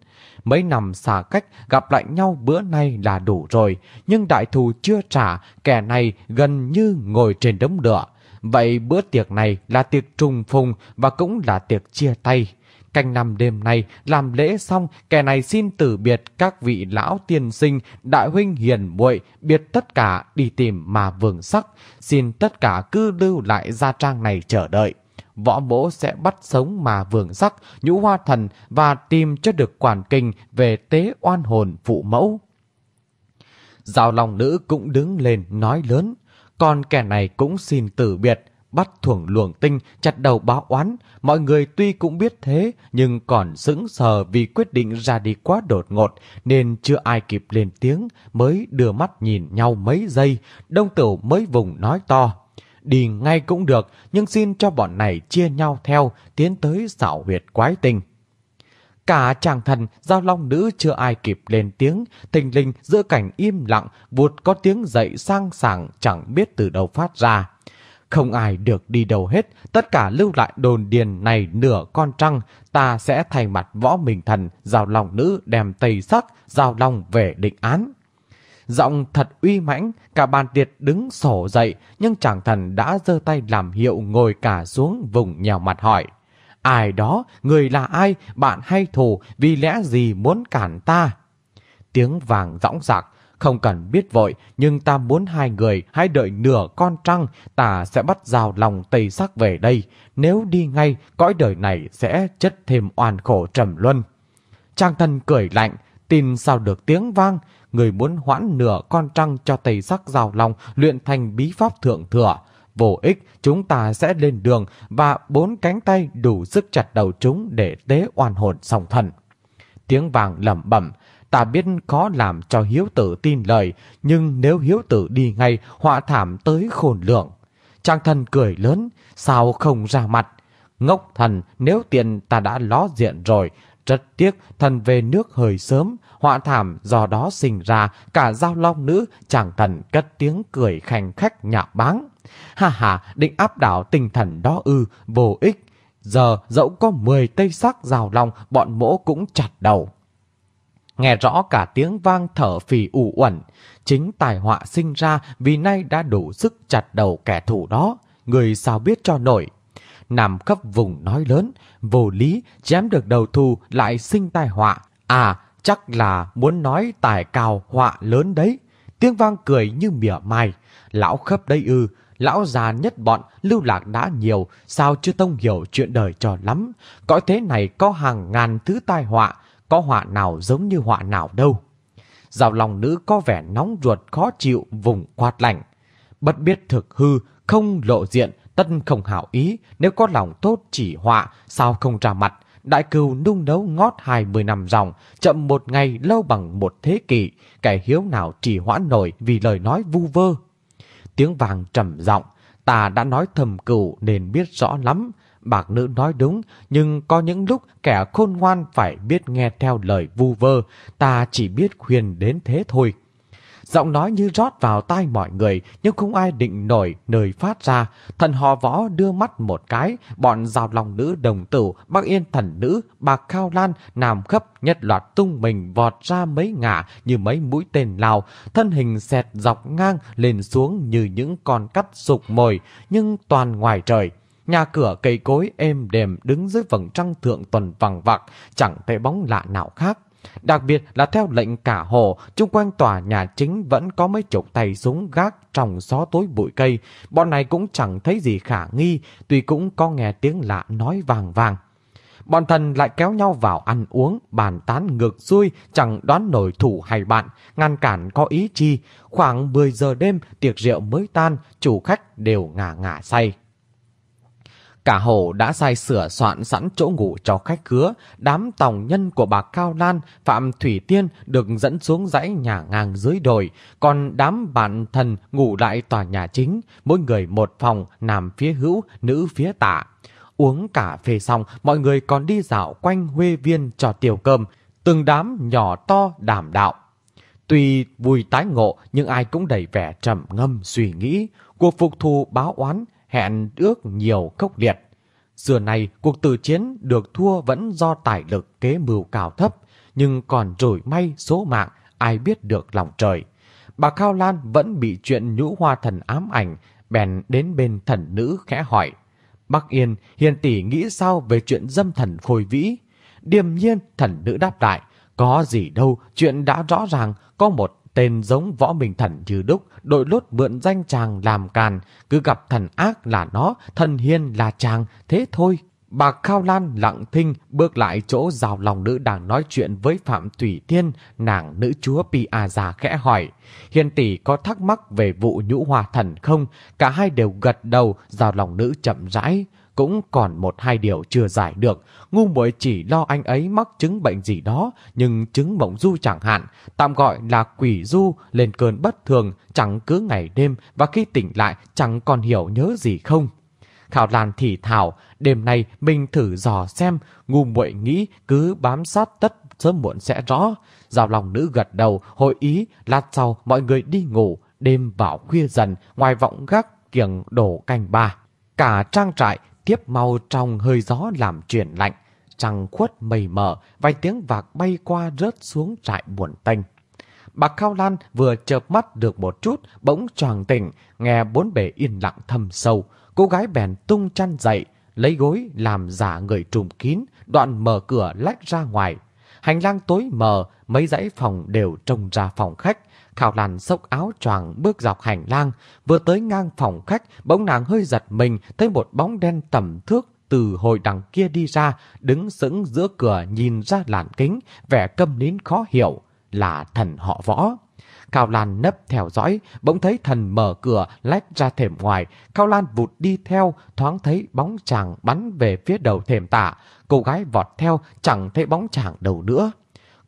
Mấy năm xa cách gặp lại nhau bữa nay là đủ rồi, nhưng đại thù chưa trả, kẻ này gần như ngồi trên đống lửa. Vậy bữa tiệc này là tiệc trùng phùng và cũng là tiệc chia tay. Canh năm đêm nay, làm lễ xong, kẻ này xin tử biệt các vị lão tiên sinh, đại huynh hiền muội biệt tất cả đi tìm mà vườn sắc, xin tất cả cứ lưu lại gia trang này chờ đợi. Võ mỗ sẽ bắt sống mà vườn sắc, nhũ hoa thần và tìm cho được quản kinh về tế oan hồn phụ mẫu. Giao lòng nữ cũng đứng lên nói lớn, còn kẻ này cũng xin tử biệt, bắt thuồng luồng tinh, chặt đầu báo oán. Mọi người tuy cũng biết thế, nhưng còn sững sờ vì quyết định ra đi quá đột ngột, nên chưa ai kịp lên tiếng, mới đưa mắt nhìn nhau mấy giây, đông tử mới vùng nói to. Đi ngay cũng được, nhưng xin cho bọn này chia nhau theo, tiến tới xảo huyệt quái tình. Cả chàng thần, giao long nữ chưa ai kịp lên tiếng, thình linh giữa cảnh im lặng, vụt có tiếng dậy sang sảng chẳng biết từ đâu phát ra. Không ai được đi đâu hết, tất cả lưu lại đồn điền này nửa con trăng, ta sẽ thay mặt võ mình thần, giao lòng nữ đem tây sắc, giao lòng về định án. Giọng thật uy mãnh, cả bàn tiệt đứng sổ dậy, nhưng chàng thần đã giơ tay làm hiệu ngồi cả xuống vùng nhào mặt hỏi. Ai đó, người là ai, bạn hay thù, vì lẽ gì muốn cản ta? Tiếng vàng rõng rạc, không cần biết vội, nhưng ta muốn hai người hãy đợi nửa con trăng, ta sẽ bắt rào lòng tây sắc về đây. Nếu đi ngay, cõi đời này sẽ chất thêm oan khổ trầm luân. Trang thân cười lạnh, tin sao được tiếng vang, người muốn hoãn nửa con trăng cho tây sắc rào lòng luyện thành bí pháp thượng thừa. Vô ích, chúng ta sẽ lên đường và bốn cánh tay đủ sức chặt đầu chúng để tế oan hồn song thần. Tiếng vàng lẩm bẩm, ta biết khó làm cho hiếu tử tin lời, nhưng nếu hiếu tử đi ngay, họa thảm tới khôn lượng. Trang thần cười lớn, sao không ra mặt? Ngốc thần, nếu tiền ta đã ló diện rồi, Rất tiếc thần về nước hơi sớm, họa thảm do đó sinh ra cả giao long nữ chàng thần cất tiếng cười khanh khách nhạo báng. Hà hà, định áp đảo tinh thần đó ư, vô ích. Giờ dẫu có 10 tây sắc rào long, bọn mỗ cũng chặt đầu. Nghe rõ cả tiếng vang thở phì ủ uẩn, chính tài họa sinh ra vì nay đã đủ sức chặt đầu kẻ thù đó, người sao biết cho nổi. Nằm cấp vùng nói lớn, vô lý, chém được đầu thù lại sinh tai họa. À, chắc là muốn nói tài cao họa lớn đấy. Tiếng vang cười như mỉa mai. Lão khấp đây ư, lão già nhất bọn lưu lạc đã nhiều, sao chưa tông hiểu chuyện đời cho lắm. Cõi thế này có hàng ngàn thứ tai họa, có họa nào giống như họa nào đâu. Giao lòng nữ có vẻ nóng ruột khó chịu vùng quạt lạnh. Bất biết thực hư, không lộ diện, tân không hảo ý, nếu có lòng tốt chỉ họa, sao không ra mặt. Đại cừu nung nấu ngót 20 năm dòng, chậm một ngày lâu bằng một thế kỷ, kẻ hiếu nào chỉ hoãn nổi vì lời nói vu vơ. Tiếng vàng trầm giọng, ta đã nói thầm cừu nên biết rõ lắm. Bạc nữ nói đúng, nhưng có những lúc kẻ khôn ngoan phải biết nghe theo lời vu vơ, ta chỉ biết khuyên đến thế thôi. Giọng nói như rót vào tai mọi người, nhưng không ai định nổi nơi phát ra. Thần họ võ đưa mắt một cái, bọn rào lòng nữ đồng tử, bác yên thần nữ, bạc khao lan, nàm khấp, nhất loạt tung mình vọt ra mấy ngả như mấy mũi tên lao, thân hình xẹt dọc ngang lên xuống như những con cắt sụp mồi, nhưng toàn ngoài trời. Nhà cửa cây cối êm đềm đứng dưới vầng trăng thượng tuần vàng vặc, chẳng thấy bóng lạ nào khác. Đặc biệt là theo lệnh cả hồ, chung quanh tòa nhà chính vẫn có mấy chục tay súng gác trong gió tối bụi cây. Bọn này cũng chẳng thấy gì khả nghi, tuy cũng có nghe tiếng lạ nói vàng vàng. Bọn thần lại kéo nhau vào ăn uống, bàn tán ngược xuôi, chẳng đoán nổi thủ hay bạn, ngăn cản có ý chi. Khoảng 10 giờ đêm, tiệc rượu mới tan, chủ khách đều ngả ngả say. Cả hồ đã sai sửa soạn sẵn chỗ ngủ cho khách khứa, đám tòng nhân của bà Cao Lan, Phạm Thủy Tiên được dẫn xuống dãy nhà ngang dưới đồi, còn đám bạn thần ngủ lại tòa nhà chính, mỗi người một phòng, nằm phía hữu, nữ phía tả. Uống cà phê xong, mọi người còn đi dạo quanh huê viên cho tiểu cơm, từng đám nhỏ to đảm đạo. Tuy vui tái ngộ, nhưng ai cũng đầy vẻ trầm ngâm suy nghĩ, cuộc phục thù báo oán, hẹn ước nhiều khốc liệt. Xưa này, cuộc tử chiến được thua vẫn do tài lực kế mưu cao thấp, nhưng còn rủi may số mạng, ai biết được lòng trời. Bà Cao Lan vẫn bị chuyện nhũ hoa thần ám ảnh, bèn đến bên thần nữ khẽ hỏi. Bắc Yên, hiền tỷ nghĩ sao về chuyện dâm thần khôi vĩ? Điềm nhiên, thần nữ đáp lại, có gì đâu, chuyện đã rõ ràng, có một tên giống võ mình thần như đúc, đội lốt mượn danh chàng làm càn, cứ gặp thần ác là nó, thần hiên là chàng, thế thôi. Bà Khao Lan lặng thinh bước lại chỗ rào lòng nữ đang nói chuyện với Phạm Thủy Thiên, nàng nữ chúa Pi A già khẽ hỏi. Hiền tỷ có thắc mắc về vụ nhũ hòa thần không? Cả hai đều gật đầu, rào lòng nữ chậm rãi. Cũng còn một hai điều chưa giải được. Ngu muội chỉ lo anh ấy mắc chứng bệnh gì đó, nhưng chứng mộng du chẳng hạn, tạm gọi là quỷ du, lên cơn bất thường, chẳng cứ ngày đêm, và khi tỉnh lại chẳng còn hiểu nhớ gì không. Khảo Lan thì thảo, đêm nay mình thử dò xem, ngu muội nghĩ cứ bám sát tất sớm muộn sẽ rõ. Giao lòng nữ gật đầu, hội ý, lát sau mọi người đi ngủ, đêm vào khuya dần, ngoài vọng gác kiềng đổ canh ba. Cả trang trại tiếp mau trong hơi gió làm chuyển lạnh, trăng khuất mây mờ, vài tiếng vạc bay qua rớt xuống trại buồn tênh. Bà Cao Lan vừa chợp mắt được một chút, bỗng tròn tỉnh, nghe bốn bề yên lặng thầm sâu. Cô gái bèn tung chăn dậy, lấy gối làm giả người trùm kín, đoạn mở cửa lách ra ngoài. Hành lang tối mờ, mấy dãy phòng đều trông ra phòng khách. Khảo Lan xốc áo choàng bước dọc hành lang, vừa tới ngang phòng khách, bỗng nàng hơi giật mình thấy một bóng đen tầm thước từ hồi đằng kia đi ra, đứng sững giữa cửa nhìn ra làn kính, vẻ câm nín khó hiểu, là thần họ võ. Cao Lan nấp theo dõi, bỗng thấy thần mở cửa lách ra thềm ngoài. Cao Lan vụt đi theo, thoáng thấy bóng chàng bắn về phía đầu thềm tạ. Cô gái vọt theo, chẳng thấy bóng chàng đầu nữa.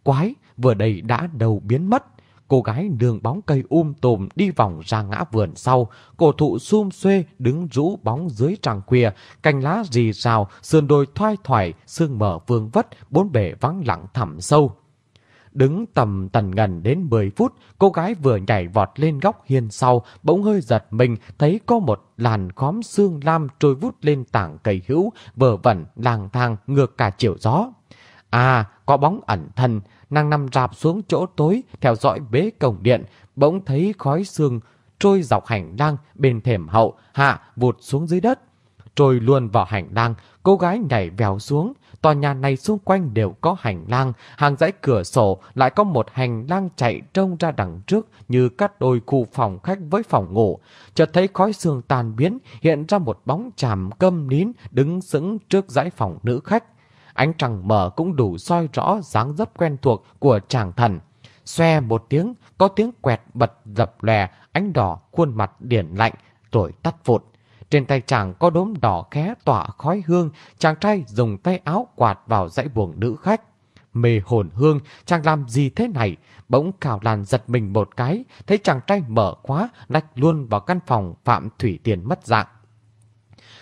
Quái, vừa đây đã đầu biến mất cô gái nương bóng cây um tùm đi vòng ra ngã vườn sau, cổ thụ sum xuê đứng rũ bóng dưới tràng khuya, cành lá rì rào, sườn đồi thoai thoải, sương mở vương vất, bốn bể vắng lặng thẳm sâu. Đứng tầm tần ngần đến 10 phút, cô gái vừa nhảy vọt lên góc hiên sau, bỗng hơi giật mình, thấy có một làn khóm xương lam trôi vút lên tảng cây hữu, vờ vẩn, lang thang, ngược cả chiều gió. À, có bóng ẩn thân, nàng nằm rạp xuống chỗ tối, theo dõi bế cổng điện, bỗng thấy khói xương trôi dọc hành lang bên thềm hậu, hạ vụt xuống dưới đất. Trôi luôn vào hành lang, cô gái nhảy vèo xuống, tòa nhà này xung quanh đều có hành lang, hàng dãy cửa sổ lại có một hành lang chạy trông ra đằng trước như cắt đôi khu phòng khách với phòng ngủ. Chợt thấy khói xương tàn biến, hiện ra một bóng chàm câm nín đứng sững trước dãy phòng nữ khách. Ánh trăng mở cũng đủ soi rõ dáng dấp quen thuộc của chàng thần. Xoe một tiếng, có tiếng quẹt bật dập lè, ánh đỏ, khuôn mặt điển lạnh, tuổi tắt vụt. Trên tay chàng có đốm đỏ khé tỏa khói hương, chàng trai dùng tay áo quạt vào dãy buồng nữ khách. Mê hồn hương, chàng làm gì thế này? Bỗng cào làn giật mình một cái, thấy chàng trai mở khóa, lách luôn vào căn phòng Phạm Thủy Tiền mất dạng.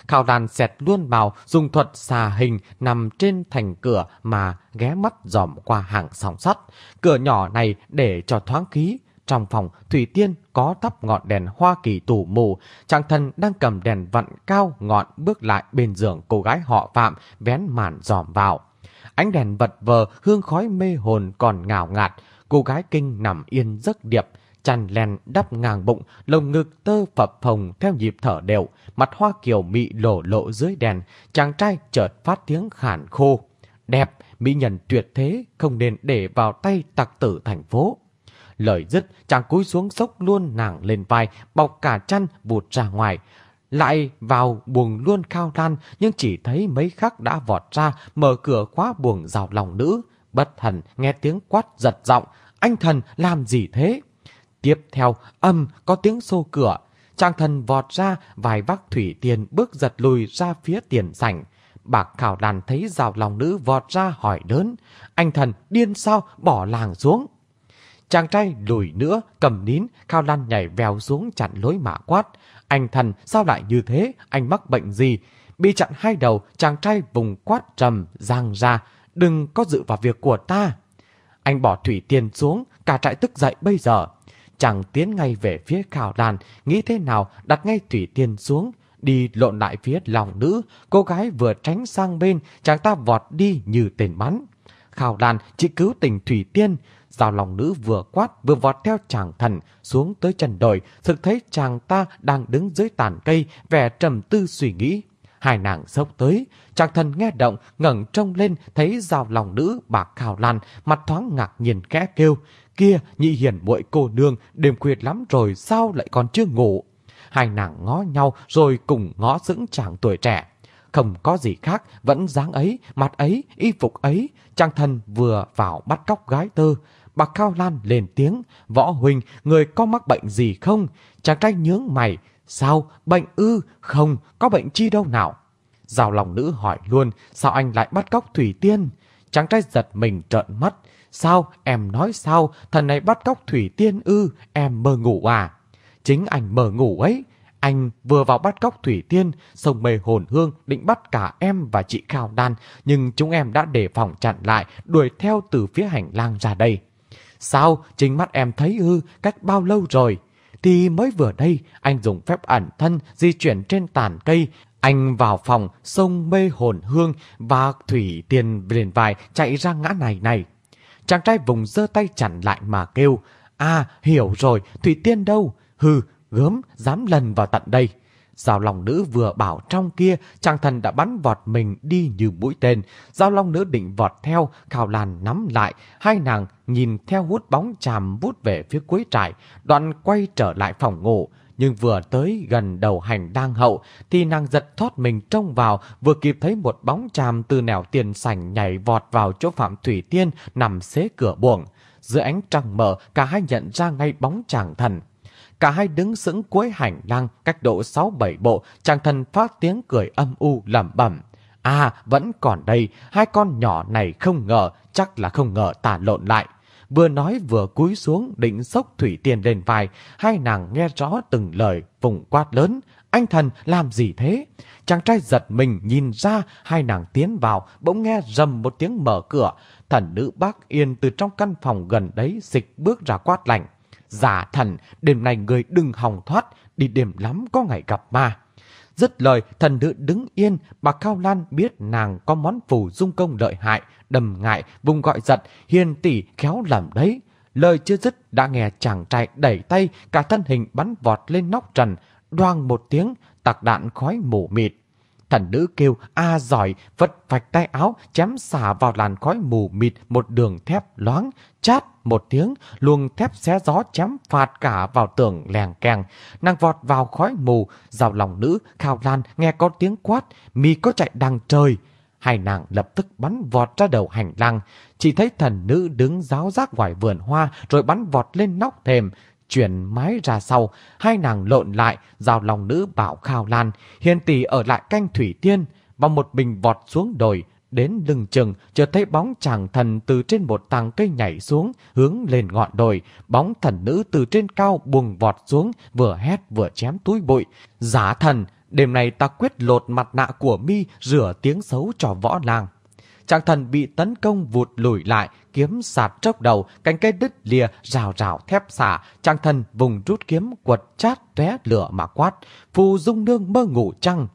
Khảo đàn xẹt luôn vào dùng thuật xà hình nằm trên thành cửa mà ghé mắt dòm qua hàng song sắt. Cửa nhỏ này để cho thoáng khí. Trong phòng, Thủy Tiên có thắp ngọn đèn Hoa Kỳ tủ mù. Chàng thân đang cầm đèn vặn cao ngọn bước lại bên giường cô gái họ Phạm vén màn dòm vào. Ánh đèn vật vờ hương khói mê hồn còn ngào ngạt. Cô gái kinh nằm yên giấc điệp tràn len đắp ngang bụng, lồng ngực tơ phập phồng theo nhịp thở đều, mặt hoa kiều mị lộ lộ dưới đèn, chàng trai chợt phát tiếng khản khô. Đẹp, mỹ nhân tuyệt thế, không nên để vào tay tặc tử thành phố. Lời dứt, chàng cúi xuống sốc luôn nàng lên vai, bọc cả chăn vụt ra ngoài. Lại vào buồng luôn khao lan, nhưng chỉ thấy mấy khắc đã vọt ra, mở cửa khóa buồng rào lòng nữ. Bất thần nghe tiếng quát giật giọng, anh thần làm gì thế? Tiếp theo, âm có tiếng xô cửa. Trang thần vọt ra, vài vác thủy tiền bước giật lùi ra phía tiền sảnh. Bạc khảo đàn thấy rào lòng nữ vọt ra hỏi đớn. Anh thần điên sao bỏ làng xuống. Chàng trai lùi nữa, cầm nín, khao lan nhảy vèo xuống chặn lối mã quát. Anh thần sao lại như thế, anh mắc bệnh gì? Bị chặn hai đầu, chàng trai vùng quát trầm, giang ra. Đừng có dự vào việc của ta. Anh bỏ thủy tiền xuống, cả trại tức dậy bây giờ chàng tiến ngay về phía khảo đàn, nghĩ thế nào đặt ngay thủy tiên xuống, đi lộn lại phía lòng nữ, cô gái vừa tránh sang bên, chàng ta vọt đi như tên bắn. Khảo đàn chỉ cứu tình thủy tiên, Giao lòng nữ vừa quát vừa vọt theo chàng thần xuống tới chân đồi, thực thấy chàng ta đang đứng dưới tàn cây, vẻ trầm tư suy nghĩ. Hai nàng sốc tới, chàng thần nghe động, ngẩng trông lên, thấy giao lòng nữ bạc khảo lan, mặt thoáng ngạc nhìn kẽ kêu. Kia, nhị hiển muội cô nương, đêm khuya lắm rồi sao lại còn chưa ngủ? Hai nàng ngó nhau rồi cùng ngó dững chàng tuổi trẻ. Không có gì khác, vẫn dáng ấy, mặt ấy, y phục ấy. Chàng thần vừa vào bắt cóc gái tơ. Bà Cao Lan lên tiếng, võ huynh, người có mắc bệnh gì không? Chàng trai nhướng mày, sao, bệnh ư? Không, có bệnh chi đâu nào? Giao lòng nữ hỏi luôn, sao anh lại bắt cóc Thủy Tiên? Chàng trai giật mình trợn mắt, Sao, em nói sao, thần này bắt cóc Thủy Tiên ư, em mơ ngủ à? Chính anh mơ ngủ ấy. Anh vừa vào bắt cóc Thủy Tiên, sông mê hồn hương định bắt cả em và chị Khao Đan, nhưng chúng em đã đề phòng chặn lại, đuổi theo từ phía hành lang ra đây. Sao, chính mắt em thấy ư, cách bao lâu rồi? Thì mới vừa đây, anh dùng phép ẩn thân di chuyển trên tàn cây, anh vào phòng, sông mê hồn hương và Thủy Tiên liền vài chạy ra ngã này này. Chàng trai vùng giơ tay chặn lại mà kêu. À, hiểu rồi, Thủy Tiên đâu? Hừ, gớm, dám lần vào tận đây. Giao lòng nữ vừa bảo trong kia, chàng thần đã bắn vọt mình đi như mũi tên. Giao long nữ định vọt theo, khảo làn nắm lại. Hai nàng nhìn theo hút bóng chàm vút về phía cuối trại, đoạn quay trở lại phòng ngủ. Nhưng vừa tới gần đầu hành đang hậu, thì nàng giật thoát mình trông vào, vừa kịp thấy một bóng chàm từ nẻo tiền sảnh nhảy vọt vào chỗ Phạm Thủy Tiên nằm xế cửa buồng. Giữa ánh trăng mở cả hai nhận ra ngay bóng chàng thần. Cả hai đứng sững cuối hành lang cách độ 6-7 bộ, chàng thần phát tiếng cười âm u lẩm bẩm. À vẫn còn đây, hai con nhỏ này không ngờ, chắc là không ngờ tả lộn lại. Vừa nói vừa cúi xuống định sốc Thủy Tiên lên vai, hai nàng nghe rõ từng lời vùng quát lớn. Anh thần làm gì thế? Chàng trai giật mình nhìn ra hai nàng tiến vào, bỗng nghe rầm một tiếng mở cửa. Thần nữ bác yên từ trong căn phòng gần đấy xịch bước ra quát lạnh. Giả thần, đêm nay người đừng hòng thoát, đi đêm lắm có ngày gặp ma. Dứt lời, thần nữ đứng yên, bà Cao Lan biết nàng có món phù dung công lợi hại, đầm ngại, vùng gọi giật, hiền tỷ khéo lầm đấy. Lời chưa dứt đã nghe chàng trai đẩy tay, cả thân hình bắn vọt lên nóc trần, đoang một tiếng, tạc đạn khói mù mịt. Thần nữ kêu a giỏi, vật vạch tay áo, chém xả vào làn khói mù mịt một đường thép loáng, chát một tiếng, luồng thép xé gió chém phạt cả vào tường lèng keng. Nàng vọt vào khói mù, rào lòng nữ, khao lan, nghe có tiếng quát, mi có chạy đằng trời. Hai nàng lập tức bắn vọt ra đầu hành lang, chỉ thấy thần nữ đứng giáo giác ngoài vườn hoa rồi bắn vọt lên nóc thềm, chuyển mái ra sau, hai nàng lộn lại, giao lòng nữ bảo khao lan, hiền tỷ ở lại canh thủy tiên, và một bình vọt xuống đồi, đến lưng chừng, chợt thấy bóng chàng thần từ trên một tàng cây nhảy xuống, hướng lên ngọn đồi, bóng thần nữ từ trên cao buông vọt xuống, vừa hét vừa chém túi bụi. Giả thần, đêm nay ta quyết lột mặt nạ của mi, rửa tiếng xấu cho võ làng. Chàng thần bị tấn công vụt lùi lại, kiếm sạt trốc đầu, cánh cây đứt lìa, rào rào thép xả. Chàng thần vùng rút kiếm quật chát tóe lửa mà quát. Phù dung nương mơ ngủ trăng.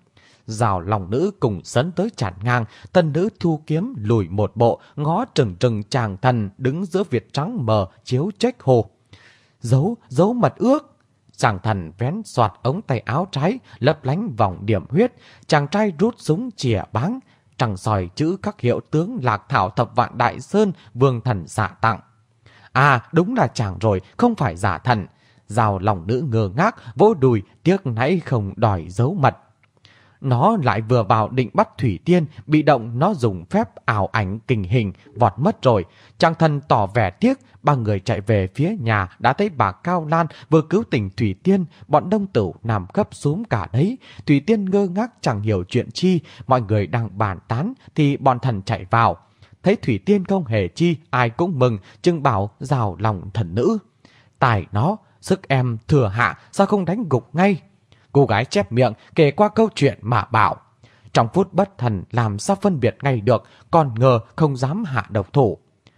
Rào lòng nữ cùng sấn tới chản ngang, tân nữ thu kiếm lùi một bộ, ngó trừng trừng chàng thần đứng giữa việt trắng mờ, chiếu trách hồ. Giấu, giấu mật ước. Chàng thần vén soạt ống tay áo trái, lấp lánh vòng điểm huyết. Chàng trai rút súng chìa báng, trăng sòi chữ các hiệu tướng lạc thảo thập vạn đại sơn vương thần xạ tặng. À đúng là chàng rồi, không phải giả thần. Rào lòng nữ ngơ ngác, vỗ đùi, tiếc nãy không đòi giấu mật. Nó lại vừa vào định bắt Thủy Tiên, bị động nó dùng phép ảo ảnh kinh hình, vọt mất rồi. Trang thân tỏ vẻ tiếc, ba người chạy về phía nhà đã thấy bà Cao Lan vừa cứu tỉnh Thủy Tiên, bọn đông tử nằm gấp xuống cả đấy. Thủy Tiên ngơ ngác chẳng hiểu chuyện chi, mọi người đang bàn tán thì bọn thần chạy vào. Thấy Thủy Tiên không hề chi, ai cũng mừng, chưng bảo rào lòng thần nữ. Tài nó, sức em thừa hạ, sao không đánh gục ngay? Cô gái chép miệng kể qua câu chuyện mà bảo. Trong phút bất thần làm sao phân biệt ngay được, còn ngờ không dám hạ độc thủ.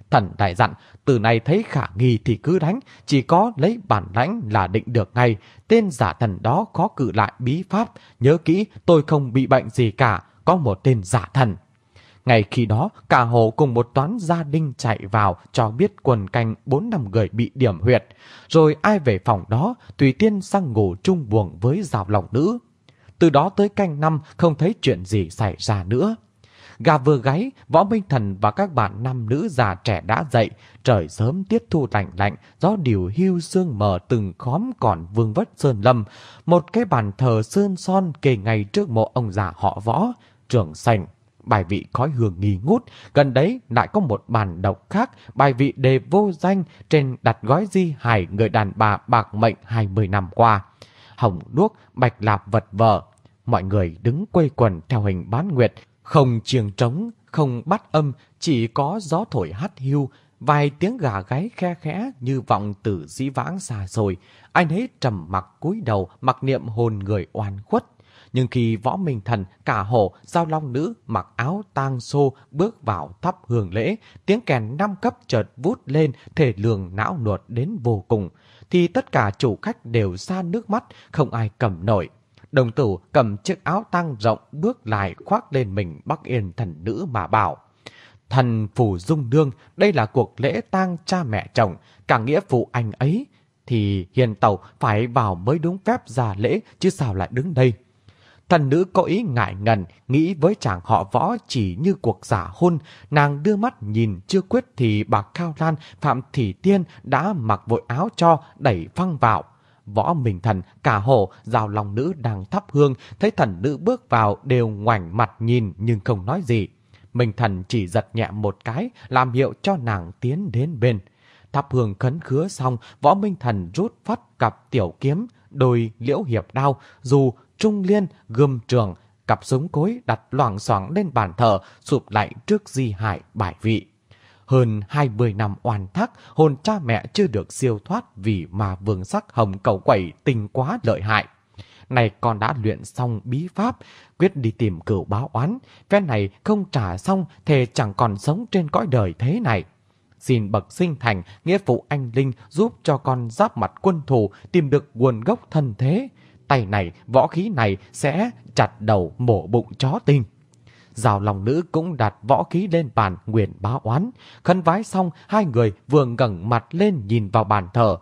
Thần đại dặn, từ nay thấy khả nghi thì cứ đánh, chỉ có lấy bản lãnh là định được ngay. Tên giả thần đó khó cử lại bí pháp, nhớ kỹ tôi không bị bệnh gì cả, có một tên giả thần. Ngày khi đó, cả hồ cùng một toán gia đình chạy vào cho biết quần canh bốn năm người bị điểm huyệt. Rồi ai về phòng đó, tùy tiên sang ngủ chung buồng với rào lòng nữ. Từ đó tới canh năm không thấy chuyện gì xảy ra nữa. Gà vừa gáy, võ minh thần và các bạn nam nữ già trẻ đã dậy. Trời sớm tiết thu lạnh lạnh, gió điều hưu sương mờ từng khóm còn vương vất sơn lâm. Một cái bàn thờ sơn son kề ngay trước mộ ông già họ võ, trưởng sành bài vị khói hương nghi ngút, gần đấy lại có một bàn độc khác, bài vị đề vô danh trên đặt gói di hài người đàn bà bạc mệnh 20 năm qua. Hồng đuốc, bạch lạp vật vờ, mọi người đứng quây quần theo hình bán nguyệt, không chiêng trống, không bắt âm, chỉ có gió thổi hắt hiu, vài tiếng gà gáy khe khẽ như vọng từ dĩ vãng xa xôi. Anh ấy trầm mặc cúi đầu mặc niệm hồn người oan khuất. Nhưng khi võ minh thần, cả hổ, giao long nữ mặc áo tang xô bước vào thắp hương lễ, tiếng kèn năm cấp chợt vút lên thể lường não nuột đến vô cùng, thì tất cả chủ khách đều ra nước mắt, không ai cầm nổi. Đồng tử cầm chiếc áo tang rộng bước lại khoác lên mình Bắc Yên thần nữ mà bảo. Thần phủ dung đương, đây là cuộc lễ tang cha mẹ chồng, cả nghĩa phụ anh ấy, thì hiền tàu phải vào mới đúng phép ra lễ chứ sao lại đứng đây. Thần nữ có ý ngại ngần, nghĩ với chàng họ võ chỉ như cuộc giả hôn. Nàng đưa mắt nhìn chưa quyết thì bà Cao Lan, Phạm Thị Tiên đã mặc vội áo cho, đẩy phăng vào. Võ Minh Thần, cả hồ, rào lòng nữ đang thắp hương, thấy thần nữ bước vào đều ngoảnh mặt nhìn nhưng không nói gì. Minh Thần chỉ giật nhẹ một cái, làm hiệu cho nàng tiến đến bên. Thắp hương khấn khứa xong, Võ Minh Thần rút phát cặp tiểu kiếm, đôi liễu hiệp đao, dù trung liên, gươm trường, cặp súng cối đặt loảng xoảng lên bàn thờ, sụp lại trước di hại bại vị. Hơn 20 năm oan thắc, hồn cha mẹ chưa được siêu thoát vì mà vương sắc hồng cầu quẩy tình quá lợi hại. Này con đã luyện xong bí pháp, quyết đi tìm cửu báo oán. Phe này không trả xong thề chẳng còn sống trên cõi đời thế này. Xin bậc sinh thành, nghĩa phụ anh Linh giúp cho con giáp mặt quân thù tìm được nguồn gốc thân thế. Tay này, võ khí này sẽ chặt đầu mổ bụng chó tinh. Rào lòng nữ cũng đặt võ khí lên bàn nguyện báo oán. Khấn vái xong, hai người vừa ngẩng mặt lên nhìn vào bàn thờ.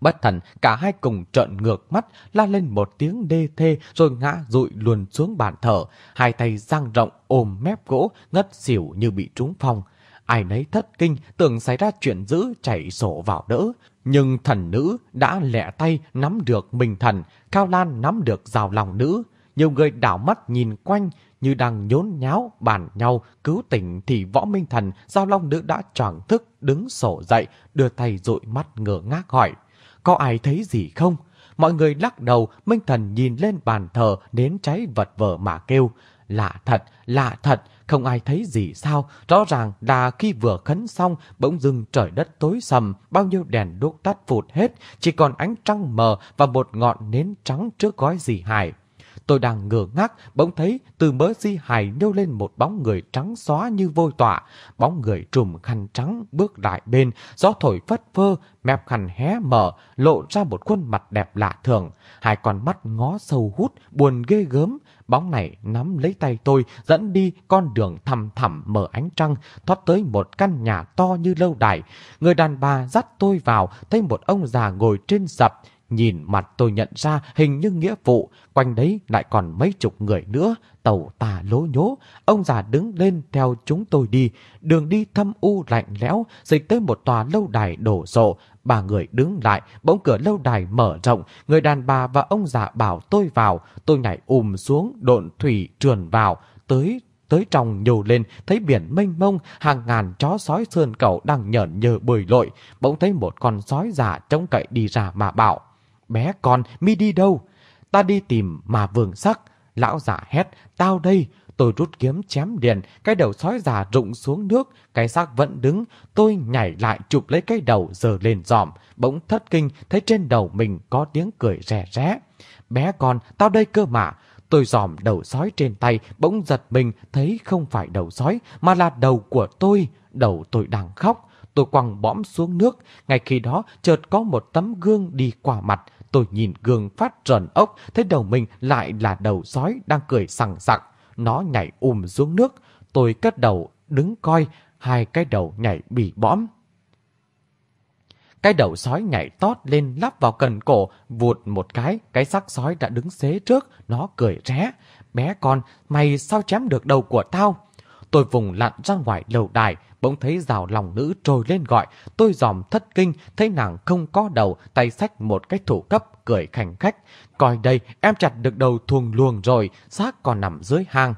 Bất thần, cả hai cùng trợn ngược mắt, la lên một tiếng đê thê rồi ngã rụi luồn xuống bàn thờ. Hai tay giang rộng ôm mép gỗ, ngất xỉu như bị trúng phong. Ai nấy thất kinh, tưởng xảy ra chuyện dữ chạy sổ vào đỡ. Nhưng thần nữ đã lẹ tay nắm được mình thần, Cao Lan nắm được rào lòng nữ. Nhiều người đảo mắt nhìn quanh như đang nhốn nháo bàn nhau cứu tỉnh thì võ minh thần giao long nữ đã choàng thức đứng sổ dậy đưa tay dụi mắt ngơ ngác hỏi có ai thấy gì không mọi người lắc đầu minh thần nhìn lên bàn thờ đến cháy vật vờ mà kêu lạ thật lạ thật không ai thấy gì sao. Rõ ràng là khi vừa khấn xong, bỗng dưng trời đất tối sầm, bao nhiêu đèn đốt tắt phụt hết. Chỉ còn ánh trăng mờ và một ngọn nến trắng trước gói dì hài. Tôi đang ngờ ngác, bỗng thấy từ mớ di hài nhô lên một bóng người trắng xóa như vôi tọa Bóng người trùm khăn trắng bước lại bên, gió thổi phất phơ, mép khăn hé mở, lộ ra một khuôn mặt đẹp lạ thường. Hai con mắt ngó sâu hút, buồn ghê gớm. Bóng này nắm lấy tay tôi, dẫn đi con đường thầm thẳm mở ánh trăng, thoát tới một căn nhà to như lâu đài. Người đàn bà dắt tôi vào, thấy một ông già ngồi trên dập, Nhìn mặt tôi nhận ra hình như nghĩa vụ quanh đấy lại còn mấy chục người nữa, tàu tà lố nhố. Ông già đứng lên theo chúng tôi đi, đường đi thâm u lạnh lẽo, dịch tới một tòa lâu đài đổ rộ. bà người đứng lại, bỗng cửa lâu đài mở rộng, người đàn bà và ông già bảo tôi vào. Tôi nhảy ùm xuống, độn thủy trườn vào, tới tới trong nhô lên, thấy biển mênh mông, hàng ngàn chó sói sơn cẩu đang nhởn nhờ bơi lội. Bỗng thấy một con sói già trông cậy đi ra mà bảo. Bé con, mi đi đâu? Ta đi tìm mà vườn sắc. Lão giả hét, tao đây. Tôi rút kiếm chém điện, cái đầu sói già rụng xuống nước, cái xác vẫn đứng. Tôi nhảy lại chụp lấy cái đầu giờ lên giòm, bỗng thất kinh thấy trên đầu mình có tiếng cười rẻ rẽ. Bé con, tao đây cơ mà. Tôi dòm đầu sói trên tay, bỗng giật mình thấy không phải đầu sói, mà là đầu của tôi. Đầu tôi đang khóc. Tôi quăng bõm xuống nước. Ngay khi đó, chợt có một tấm gương đi qua mặt. Tôi nhìn gương phát trần ốc, thấy đầu mình lại là đầu sói đang cười sằng sặc. Nó nhảy ùm xuống nước. Tôi cất đầu, đứng coi, hai cái đầu nhảy bị bõm. Cái đầu sói nhảy tót lên lắp vào cần cổ, vụt một cái, cái xác sói đã đứng xế trước, nó cười ré. Bé con, mày sao chém được đầu của tao? Tôi vùng lặn ra ngoài lầu đài, bỗng thấy rào lòng nữ trồi lên gọi. Tôi dòm thất kinh, thấy nàng không có đầu, tay sách một cái thủ cấp, cười khảnh khách. Coi đây, em chặt được đầu thuồng luồng rồi, xác còn nằm dưới hang.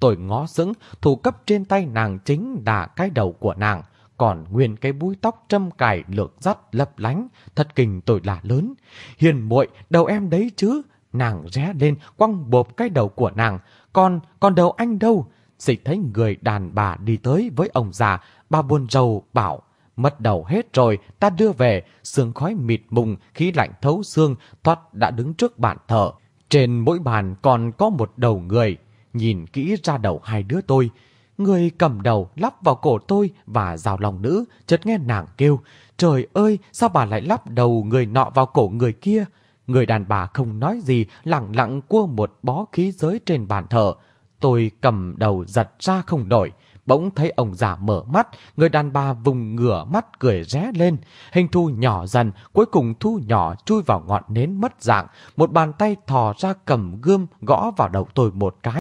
Tôi ngó sững, thủ cấp trên tay nàng chính là cái đầu của nàng. Còn nguyên cái búi tóc trâm cài lược dắt lấp lánh, thật kinh tôi là lớn. Hiền muội đầu em đấy chứ. Nàng ré lên, quăng bộp cái đầu của nàng. Còn, còn đầu anh đâu? Xịt thấy người đàn bà đi tới với ông già, bà buồn rầu bảo, mất đầu hết rồi, ta đưa về, sương khói mịt mùng, khí lạnh thấu xương, thoát đã đứng trước bàn thờ. Trên mỗi bàn còn có một đầu người, nhìn kỹ ra đầu hai đứa tôi. Người cầm đầu lắp vào cổ tôi và rào lòng nữ, chợt nghe nàng kêu, trời ơi, sao bà lại lắp đầu người nọ vào cổ người kia? Người đàn bà không nói gì, lặng lặng cua một bó khí giới trên bàn thờ. Tôi cầm đầu giật ra không nổi. Bỗng thấy ông già mở mắt, người đàn bà vùng ngửa mắt cười ré lên. Hình thu nhỏ dần, cuối cùng thu nhỏ chui vào ngọn nến mất dạng. Một bàn tay thò ra cầm gươm gõ vào đầu tôi một cái.